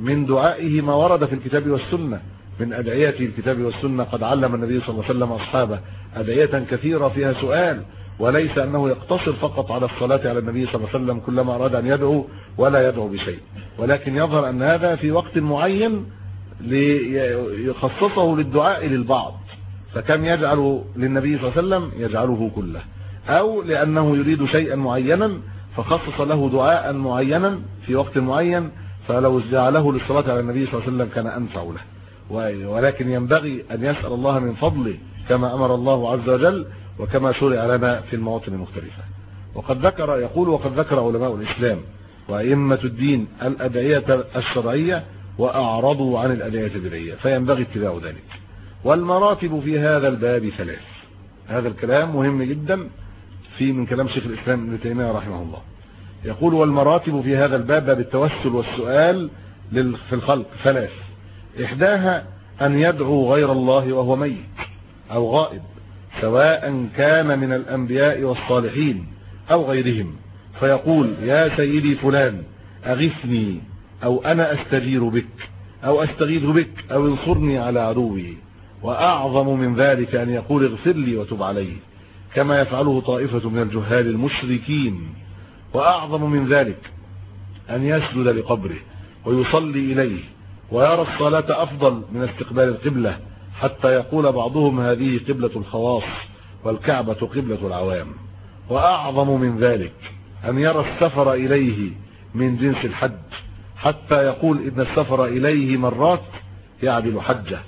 من دعائه ما ورد في الكتاب والسنة من أدعية الكتاب والسنة قد علم النبي صلى الله عليه وسلم أصحابه. أدعية كثيرة فيها سؤال وليس أنه يقتصر فقط على الصلاة على النبي صلى الله عليه وسلم كلما أراد أن يدعو ولا يدعو بشيء. ولكن يظهر أن هذا في وقت معين ليخصصه للدعاء للبعض. فكم يجعل للنبي صلى الله عليه وسلم؟ يجعله كله. أو لأنه يريد شيئا معينا فخصص له دعاء معينا في وقت معين فلو جعله للصلاة على النبي صلى الله عليه وسلم كان أنفع له. ولكن ينبغي أن يسأل الله من فضله كما أمر الله عز وجل وكما شرع لنا في المواطن المختلفة. وقد ذكر يقول وقد ذكر علماء الإسلام وأئمة الدين الأدعية الشرعية وأعرضوا عن الأدعية البدعية فينبغي اتباع ذلك. والمراتب في هذا الباب ثلاث. هذا الكلام مهم جدا في من كلام شيخ الإسلام ابن تيمية رحمه الله. يقول والمراتب في هذا الباب باب التوسل والسؤال في الخلق ثلاث. إحداها أن يدعو غير الله وهو ميت أو غائب. سواء كان من الأنبياء والصالحين أو غيرهم فيقول يا سيدي فلان أغثني أو أنا أستجير بك أو أستغيث بك أو انصرني على عدوي وأعظم من ذلك أن يقول اغفر لي وتب علي كما يفعله طائفة من الجهال المشركين. وأعظم من ذلك أن يسجد لقبره ويصلي إليه ويرى الصلاة أفضل من استقبال القبلة حتى يقول بعضهم هذه قبلة الخواص والكعبة قبلة العوام. وأعظم من ذلك أن يرى السفر إليه من جنس الحج حتى يقول إن السفر إليه مرات يعدل حجه.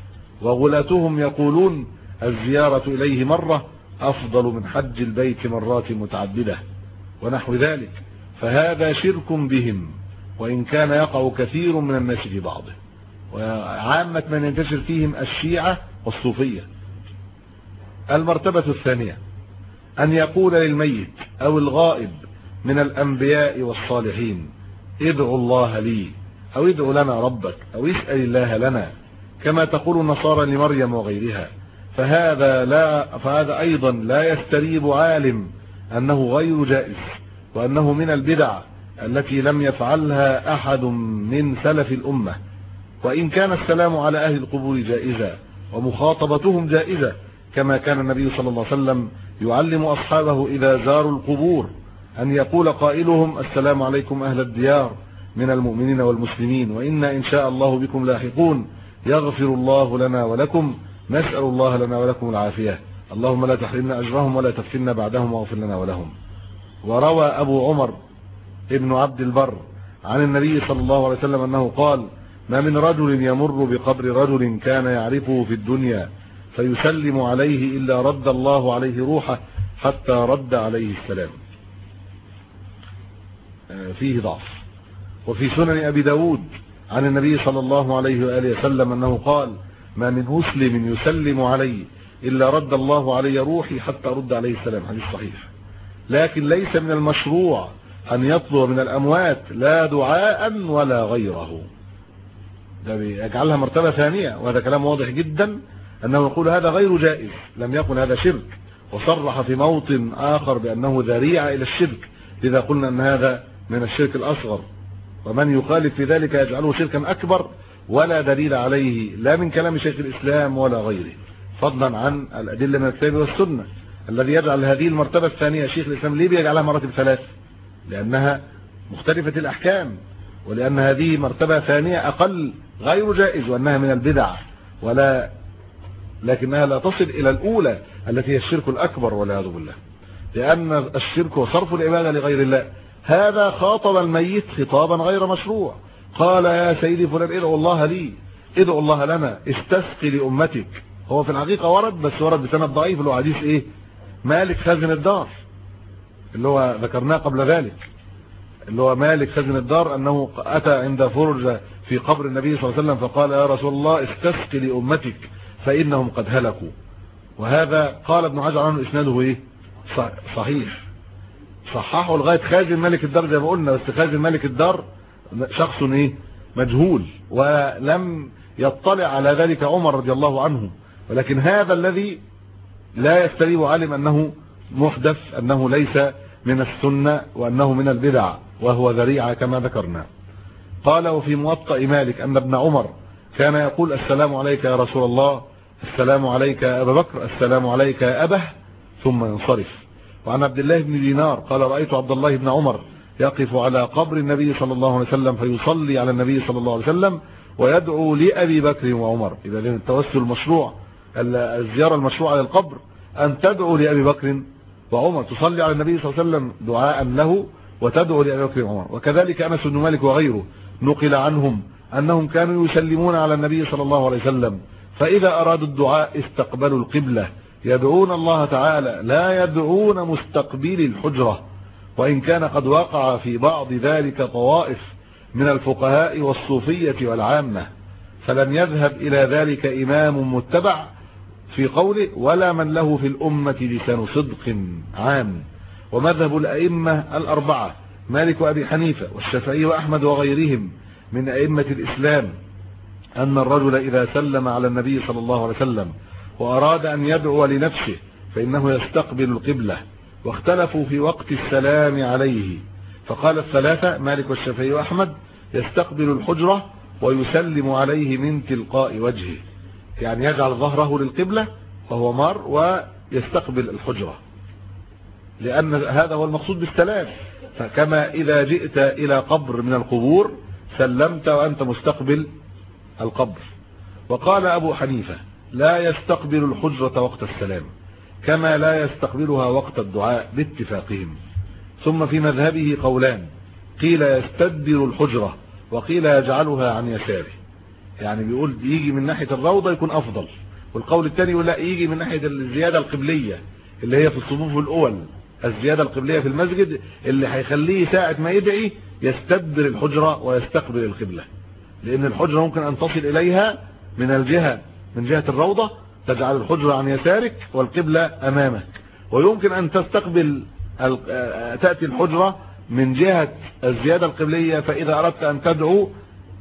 وغلاتهم يقولون الزيارة إليه مرة أفضل من حج البيت مرات متعددة ونحو ذلك. فهذا شرك بهم وإن كان يقع كثير من الناس في بعضه. وعامة من ينتشر فيهم الشيعة والصوفية. المرتبة الثانية أن يقول للميت أو الغائب من الأنبياء والصالحين ادعوا الله لي أو ادعوا لنا ربك أو اسأل الله لنا كما تقول النصارى لمريم وغيرها. فهذا لا فهذا أيضا لا يستريب عالم أنه غير جائز وأنه من البدع التي لم يفعلها أحد من سلف الأمة. وإن كان السلام على أهل القبور جائزا ومخاطبتهم جائزة كما كان النبي صلى الله عليه وسلم يعلم أصحابه إذا زاروا القبور أن يقول قائلهم السلام عليكم أهل الديار من المؤمنين والمسلمين وإنا إن شاء الله بكم لاحقون يغفر الله لنا ولكم نسأل الله لنا ولكم العافية. اللهم لا تحرمنا أجرهم ولا تفتنا بعدهم واغفر لنا ولهم. وروى أبو عمر ابن عبد البر عن النبي صلى الله عليه وسلم أنه قال ما من رجل يمر بقبر رجل كان يعرفه في الدنيا فيسلم عليه إلا رد الله عليه روحه حتى رد عليه السلام. آه، فيه ضعف. وفي سنن أبي داود عن النبي صلى الله عليه وآله وسلم أنه قال ما من مسلم يسلم علي إلا رد الله علي روحي حتى أرد عليه السلام. حديث صحيح. لكن ليس من المشروع أن يطلب من الأموات لا دعاء ولا غيره. ده بيجعلها مرتبة ثانية وهذا كلام واضح جدا أنه يقول هذا غير جائز لم يكن هذا شرك. وصرح في موطن آخر بأنه ذريعة إلى الشرك لذا قلنا أن هذا من الشرك الأصغر. ومن يخالف في ذلك يجعله شركا أكبر ولا دليل عليه لا من كلام شيخ الإسلام ولا غيره. فضلا عن الأدلة من الكتاب والسنة الذي يجعل هذه المرتبة الثانية شيخ الإسلام ليه بيجعلها مراتب ثلاث لأنها مختلفة الأحكام. ولأن هذه مرتبة ثانية أقل غير جائز وأنها من البدع ولا لكنها لا تصل إلى الأولى التي هي الشرك الأكبر والعياذ بالله. لأن الشرك وصرف العبادة لغير الله. هذا خاطب الميت خطابا غير مشروع. قال يا سيدي فلان ادعو الله لي ادعو الله لنا استسقي لأمتك. هو في الحقيقة ورد بس ورد بسند ضعيف اللي هو حديث إيه؟ مالك خازن الدار اللي هو ذكرناه قبل ذلك. اللي هو مالك خازن الدار أنه أتى عند فرج في قبر النبي صلى الله عليه وسلم فقال يا رسول الله استسقي لأمتك فإنهم قد هلكوا. وهذا قال ابن حجر عنه إسناده إيه؟ صحيح. صححه لغاية خازن ملك الدار زي ما قلنا بس خازن ملك الدار شخص إيه؟ مجهول. ولم يطلع على ذلك عمر رضي الله عنه. ولكن هذا الذي لا يستريب علم أنه محدث أنه ليس من السنة وأنه من البدع وهو ذريعة كما ذكرنا. قال وفي موطأ مالك أن ابن عمر كان يقول السلام عليك يا رسول الله السلام عليك يا أبا بكر السلام عليك يا أبه ثم ينصرف. وعن عبد الله بن دينار قال رأيت عبد الله بن عمر يقف على قبر النبي صلى الله عليه وسلم فيصلي على النبي صلى الله عليه وسلم ويدعو لأبي بكر وعمر. إذا التوسل المشروع الزيارة المشروعة للقبر أن تدعو لأبي بكر وعمر تصلي على النبي صلى الله عليه وسلم دعاء له وتدعو لأبي بكر وعمر. وكذلك أنس بن مالك وغيره نقل عنهم أنهم كانوا يسلمون على النبي صلى الله عليه وسلم. فإذا أرادوا الدعاء استقبلوا القبلة. يدعون الله تعالى. لا يدعون مستقبل الحجرة. وإن كان قد وقع في بعض ذلك طوائف من الفقهاء والصوفية والعامة. فلم يذهب إلى ذلك إمام متبع. في قوله ولا من له في الأمة لسان صدق عام. ومذهب الأئمة الأربعة مالك وأبي حنيفة والشافعي وأحمد وغيرهم من أئمة الإسلام أن الرجل إذا سلم على النبي صلى الله عليه وسلم وأراد أن يدعو لنفسه فإنه يستقبل القبلة. واختلفوا في وقت السلام عليه. فقال الثلاثة مالك والشافعي وأحمد يستقبل الحجرة ويسلم عليه من تلقاء وجهه. يعني يجعل ظهره للقبلة وهو مار ويستقبل الحجرة. لأن هذا هو المقصود بالسلام. فكما إذا جئت إلى قبر من القبور سلمت وأنت مستقبل القبر. وقال أبو حنيفة لا يستقبل الحجرة وقت السلام كما لا يستقبلها وقت الدعاء باتفاقهم. ثم في مذهبه قولان قيل يستدبر الحجرة وقيل يجعلها عن يساره. يعني بيقول يجي من ناحية الروضة يكون أفضل. والقول الثاني يقول لا يجي من ناحية الزيادة القبلية اللي هي في الصفوف الأول الزيادة القبلية في المسجد اللي هيخليه ساعة ما يدعي يستدبر الحجرة ويستقبل القبلة. لأن الحجرة ممكن أن تصل إليها من الجهة من جهة الروضة تجعل الحجرة عن يسارك والقبلة أمامك. ويمكن أن تستقبل تأتي الحجرة من جهة الزيادة القبلية فإذا أردت أن تدعو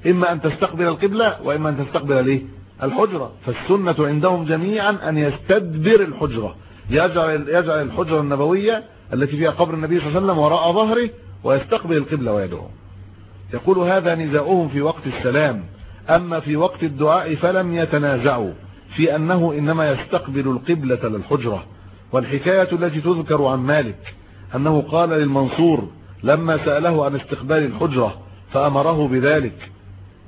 إما أن تستقبل القبلة وإما أن تستقبل ليه الحجرة. فالسنة عندهم جميعا أن يستدبر الحجرة. يجعل, يجعل الحجرة النبوية التي فيها قبر النبي صلى الله عليه وسلم وراء ظهره ويستقبل القبلة ويدعو يقول هذا نزاؤهم في وقت السلام. أما في وقت الدعاء فلم يتنازعوا. في أنه إنما يستقبل القبلة للحجرة. والحكاية التي تذكر عن مالك أنه قال للمنصور لما سأله عن استقبال الحجرة فأمره بذلك.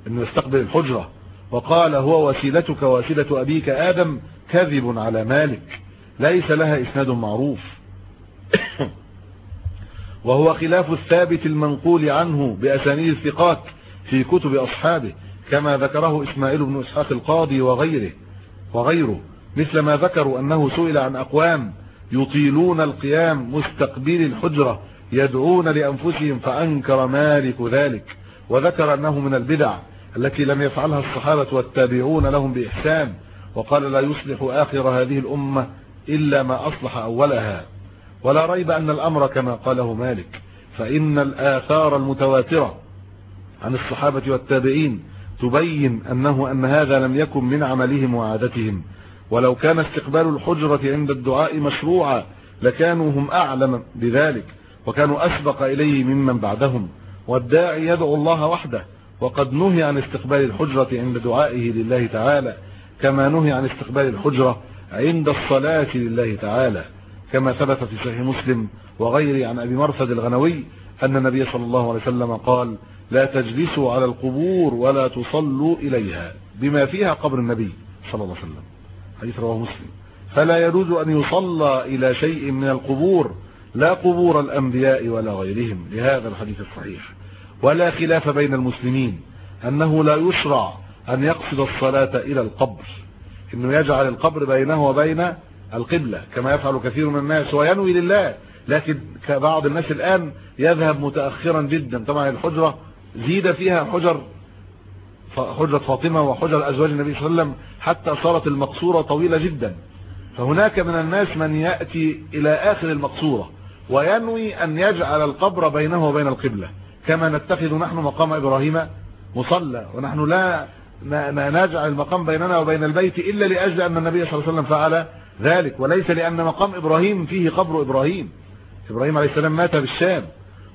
أنه يستقبل الحجرة. وقال هو وسيلتك وسيلة أبيك آدم كذب على مالك. ليس لها إسناد معروف. وهو خلاف الثابت المنقول عنه بأسانيد الثقات في كتب أصحابه كما ذكره إسماعيل بن إسحاق القاضي وغيره وغيره. مثل ما ذكروا أنه سئل عن أقوام يطيلون القيام مستقبل الحجرة يدعون لأنفسهم فأنكر مالك ذلك وذكر أنه من البدع. التي لم يفعلها الصحابة والتابعون لهم بإحسان وقال لا يصلح آخر هذه الأمة إلا ما أصلح أولها. ولا ريب أن الأمر كما قاله مالك فإن الآثار المتواترة عن الصحابة والتابعين تبين أنه أن هذا لم يكن من عملهم وعادتهم. ولو كان استقبال الحجرة عند الدعاء مشروعا لكانوا هم أعلم بذلك وكانوا أسبق إليه ممن بعدهم. والداعي يدعو الله وحده وقد نهي عن استقبال الحجرة عند دعائه لله تعالى كما نهي عن استقبال الحجرة عند الصلاة لله تعالى كما ثبت في صحيح مسلم وغيره عن أبي مرثد الغنوي أن النبي صلى الله عليه وسلم قال لا تجلسوا على القبور ولا تصلوا إليها بما فيها قبر النبي صلى الله عليه وسلم حديث رواه مسلم. فلا يجوز أن يصلى إلى شيء من القبور لا قبور الأنبياء ولا غيرهم لهذا الحديث الصحيح. ولا خلاف بين المسلمين أنه لا يشرع أن يقصد الصلاة إلى القبر إنه يجعل القبر بينه وبين القبلة كما يفعل كثير من الناس وينوي لله. لكن كبعض الناس الآن يذهب متأخرا جدا. طبعا الحجرة زيد فيها حجر حجرة فاطمة وحجر أزواج النبي صلى الله عليه وسلم حتى صارت المقصورة طويلة جدا. فهناك من الناس من يأتي إلى آخر المقصورة وينوي أن يجعل القبر بينه وبين القبلة. كما نتخذ نحن مقام إبراهيم مصلى ونحن لا نجعل المقام بيننا وبين البيت إلا لأجل أن النبي صلى الله عليه وسلم فعل ذلك وليس لأن مقام إبراهيم فيه قبر إبراهيم. إبراهيم عليه السلام مات بالشام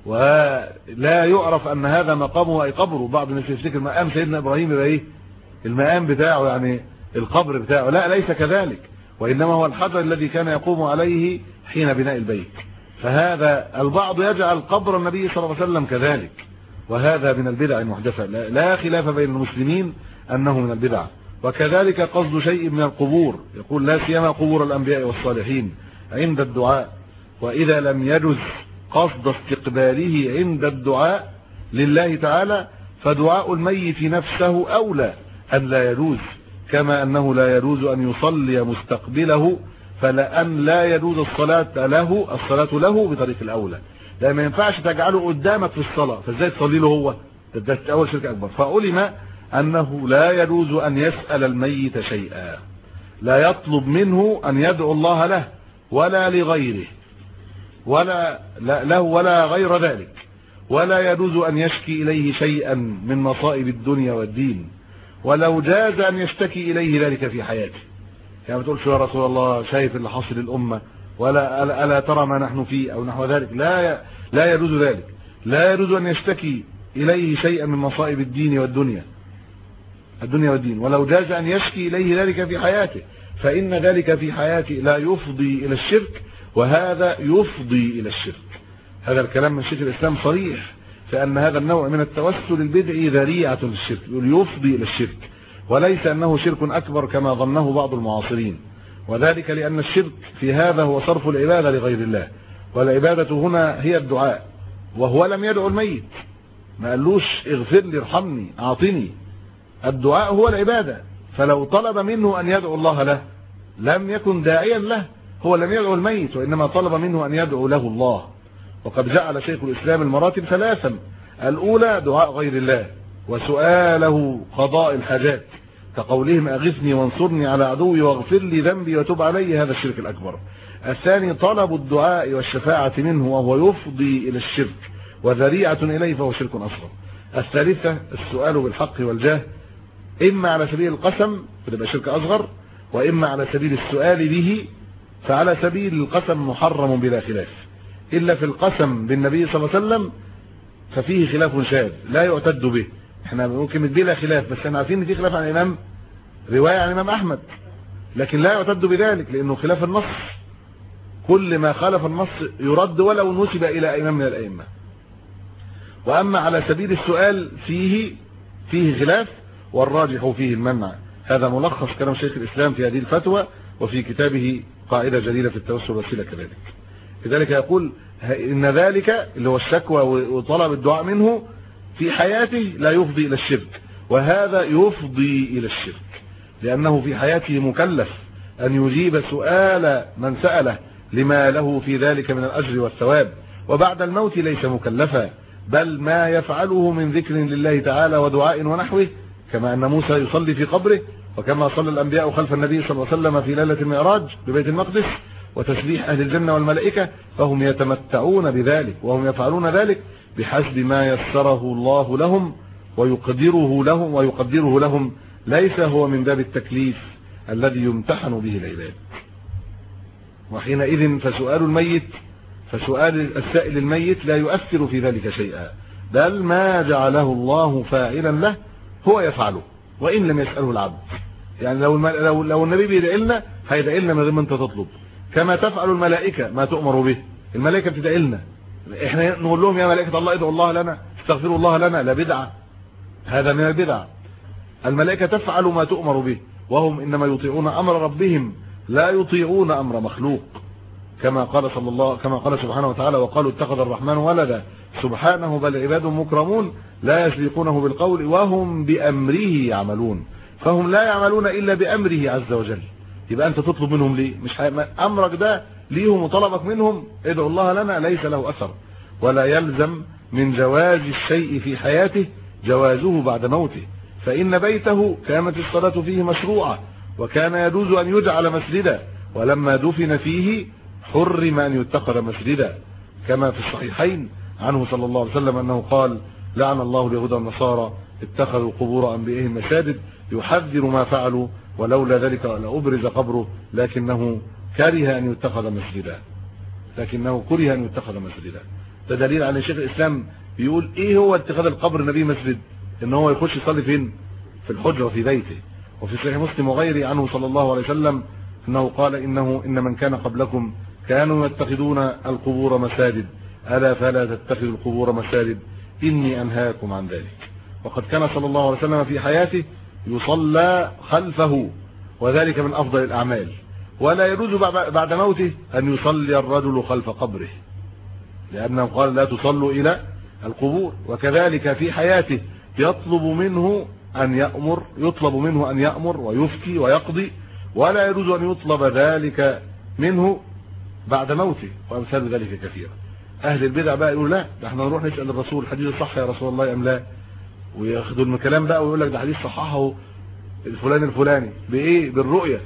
ولا يعرف أن هذا مقامه أي قبره بعض الناس يفتكر مقام سيدنا إبراهيم يبقى إيه؟ المقام بتاعه يعني القبر بتاعه. لا ليس كذلك وإنما هو الحجر الذي كان يقوم عليه حين بناء البيت. فهذا البعض يجعل قبر النبي صلى الله عليه وسلم كذلك. وهذا من البدع المحدثة. لا خلاف بين المسلمين أنه من البدع. وكذلك قصد شيء من القبور. يقول لا سيما قبور الأنبياء والصالحين عند الدعاء. وإذا لم يجز قصد استقباله عند الدعاء لله تعالى فدعاء الميت نفسه أولى أن لا يجوز. كما أنه لا يجوز أن يصلي مستقبله فلأن لا يجوز الصلاة له الصلاة له بطريق الأولى. لا ما ينفعش تجعله قدامك في الصلاة. فإزاي تصلي له هو؟ ده أول شرك أكبر. فعلم أنه لا يجوز أن يسأل الميت شيئا. لا يطلب منه أن يدعو الله له ولا لغيره. ولا له ولا غير ذلك. ولا يجوز أن يشكي إليه شيئا من مصائب الدنيا والدين. ولو جاز أن يشتكي إليه ذلك في حياته. يعني ما تقولش يا رسول الله شايف اللي حصل الأمة ولا ألا ترى ما نحن فيه أو نحو ذلك؟ لا لا يجوز ذلك. لا يجوز أن يشتكي إليه شيئا من مصائب الدين والدنيا. الدنيا والدين. ولو جاز أن يشكي إليه ذلك في حياته. فإن ذلك في حياته لا يفضي إلى الشرك وهذا يفضي إلى الشرك. هذا الكلام من شيخ الإسلام صريح فأن هذا النوع من التوسل البدعي ذريعة للشرك يفضي إلى الشرك. وليس أنه شرك أكبر كما ظنه بعض المعاصرين. وذلك لأن الشرك في هذا هو صرف العبادة لغير الله. والعبادة هنا هي الدعاء. وهو لم يدعو الميت. ما قالوش اغفر لي ارحمني أعطني. الدعاء هو العبادة. فلو طلب منه أن يدعو الله له لم يكن داعيا له. هو لم يدعو الميت وإنما طلب منه أن يدعو له الله. وقد جعل شيخ الإسلام المراتب ثلاثا. الأولى دعاء غير الله وسؤاله قضاء الحاجات. كقولهم أغثني وانصرني على عدوي واغفر لي ذنبي وتب علي هذا الشرك الأكبر. الثاني طلب الدعاء والشفاعة منه وهو يفضي إلى الشرك وذريعة إليه فهو شرك أصغر. الثالثة السؤال بالحق والجاه إما على سبيل القسم فتبقى شرك أصغر وإما على سبيل السؤال به فعلى سبيل القسم محرم بلا خلاف. إلا في القسم بالنبي صلى الله عليه وسلم ففيه خلاف شاذ لا يعتد به. إحنا ممكن بلا خلاف بس إحنا عارفين إن في خلاف عن الإمام رواية عن الإمام أحمد. لكن لا يعتد بذلك لأنه خلاف النص. كل ما خالف النص يرد ولو نسب إلى إمام من الأئمة. وأما على سبيل السؤال فيه فيه خلاف والراجح فيه المنع. هذا ملخص كلام شيخ الإسلام في هذه الفتوى وفي كتابه قاعدة جديده في التوسل والوسيلة كذلك. لذلك يقول إن ذلك اللي هو الشكوى وطلب الدعاء منه في حياته لا يفضي إلى الشرك وهذا يفضي إلى الشرك لأنه في حياته مكلف أن يجيب سؤال من سأله لما له في ذلك من الأجر والثواب وبعد الموت ليس مكلفا بل ما يفعله من ذكر لله تعالى ودعاء ونحوه كما أن موسى يصلي في قبره وكما صلى الأنبياء خلف النبي صلى الله عليه وسلم في ليلة المعراج ببيت المقدس وتسبيح أهل الجنة والملائكة فهم يتمتعون بذلك وهم يفعلون ذلك بحسب ما يسره الله لهم ويقدره لهم ويقدره لهم ليس هو من باب التكليف الذي يمتحن به العباد. وحينئذ فسؤال الميت فسؤال السائل الميت لا يؤثر في ذلك شيئا بل ما جعله الله فاعلا له هو يفعله وإن لم يسأله العبد. يعني لو لو لو النبي بيدعي لنا هيدعي لنا من غير ما أنت تطلب. كما تفعل الملائكة ما تؤمر به الملائكة بتدعي لنا إحنا نقول لهم يا ملائكة الله ادعوا الله لنا استغفروا الله لنا لا بدعة. هذا من البدع. الملائكة تفعل ما تؤمر به وهم إنما يطيعون أمر ربهم لا يطيعون أمر مخلوق. كما قال صلى الله كما قال سبحانه وتعالى وقالوا اتخذ الرحمن ولدا. سبحانه بل عباد مكرمون لا يسبقونه بالقول وهم بأمره يعملون. فهم لا يعملون إلا بأمره عز وجل. يبقى أنت تطلب منهم ليه؟ مش أمرك ده ليهم وطلبك منهم ادعوا الله لنا ليس له أثر. ولا يلزم من جواز الشيء في حياته جوازه بعد موته. فإن بيته كانت الصلاة فيه مشروعة وكان يجوز أن يجعل مسجدا ولما دفن فيه حرم أن يتخذ مسجدا. كما في الصحيحين عنه صلى الله عليه وسلم أنه قال لعن الله اليهود والنصارى اتخذوا قبور أنبيائهم مساجد يحذر ما فعلوا ولولا ذلك لأبرز قبره لكنه كره أن يتخذ مسجدا. لكنه كره أن يتخذ مسجدا. ده دليل على شيخ الإسلام بيقول إيه هو اتخاذ القبر النبي مسجد؟ إن هو يخش يصلي فين؟ في الحجرة في بيته. وفي صحيح مسلم وغيره عنه صلى الله عليه وسلم أنه قال إنه إن من كان قبلكم كانوا يتخذون القبور مساجد. ألا فلا تتخذوا القبور مساجد. إني أنهاكم عن ذلك. وقد كان صلى الله عليه وسلم في حياته يصلى خلفه. وذلك من أفضل الأعمال. ولا يجوز بعد موته أن يصلي الرجل خلف قبره لأنه قال لا تصلوا إلى القبور وكذلك في حياته يطلب منه أن يأمر يطلب منه أن يأمر ويفتي ويقضي ولا يجوز أن يطلب ذلك منه بعد موته وأمثال ذلك كثيرا أهل البدع بقى يقولوا لا ده إحنا نروح نسأل الرسول الحديث صح يا رسول الله أم لا؟ وياخدوا الكلام بقى ويقول لك ده حديث صححه الفلان الفلاني. بإيه؟ بالرؤية.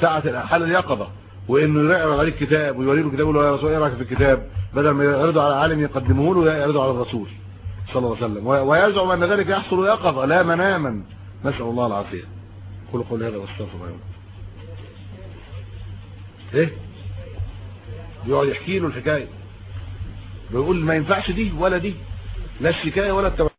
ساعة حال اليقظة وانه يعرض عليه الكتاب ويوري له الكتاب يقول له يا رسول إيه رايك في الكتاب بدل ما يعرضوا على عالم يقدمه له يعرضوا على الرسول صلى الله عليه وسلم. ويزعم أن ذلك يحصل يقظة لا مناما. نسأل الله العافية. قل قول هذا واستغفر الله. إيه؟ بيقعد يحكي له الحكاية. بيقول ما ينفعش دي ولا دي لا الشكاية ولا التوحيد.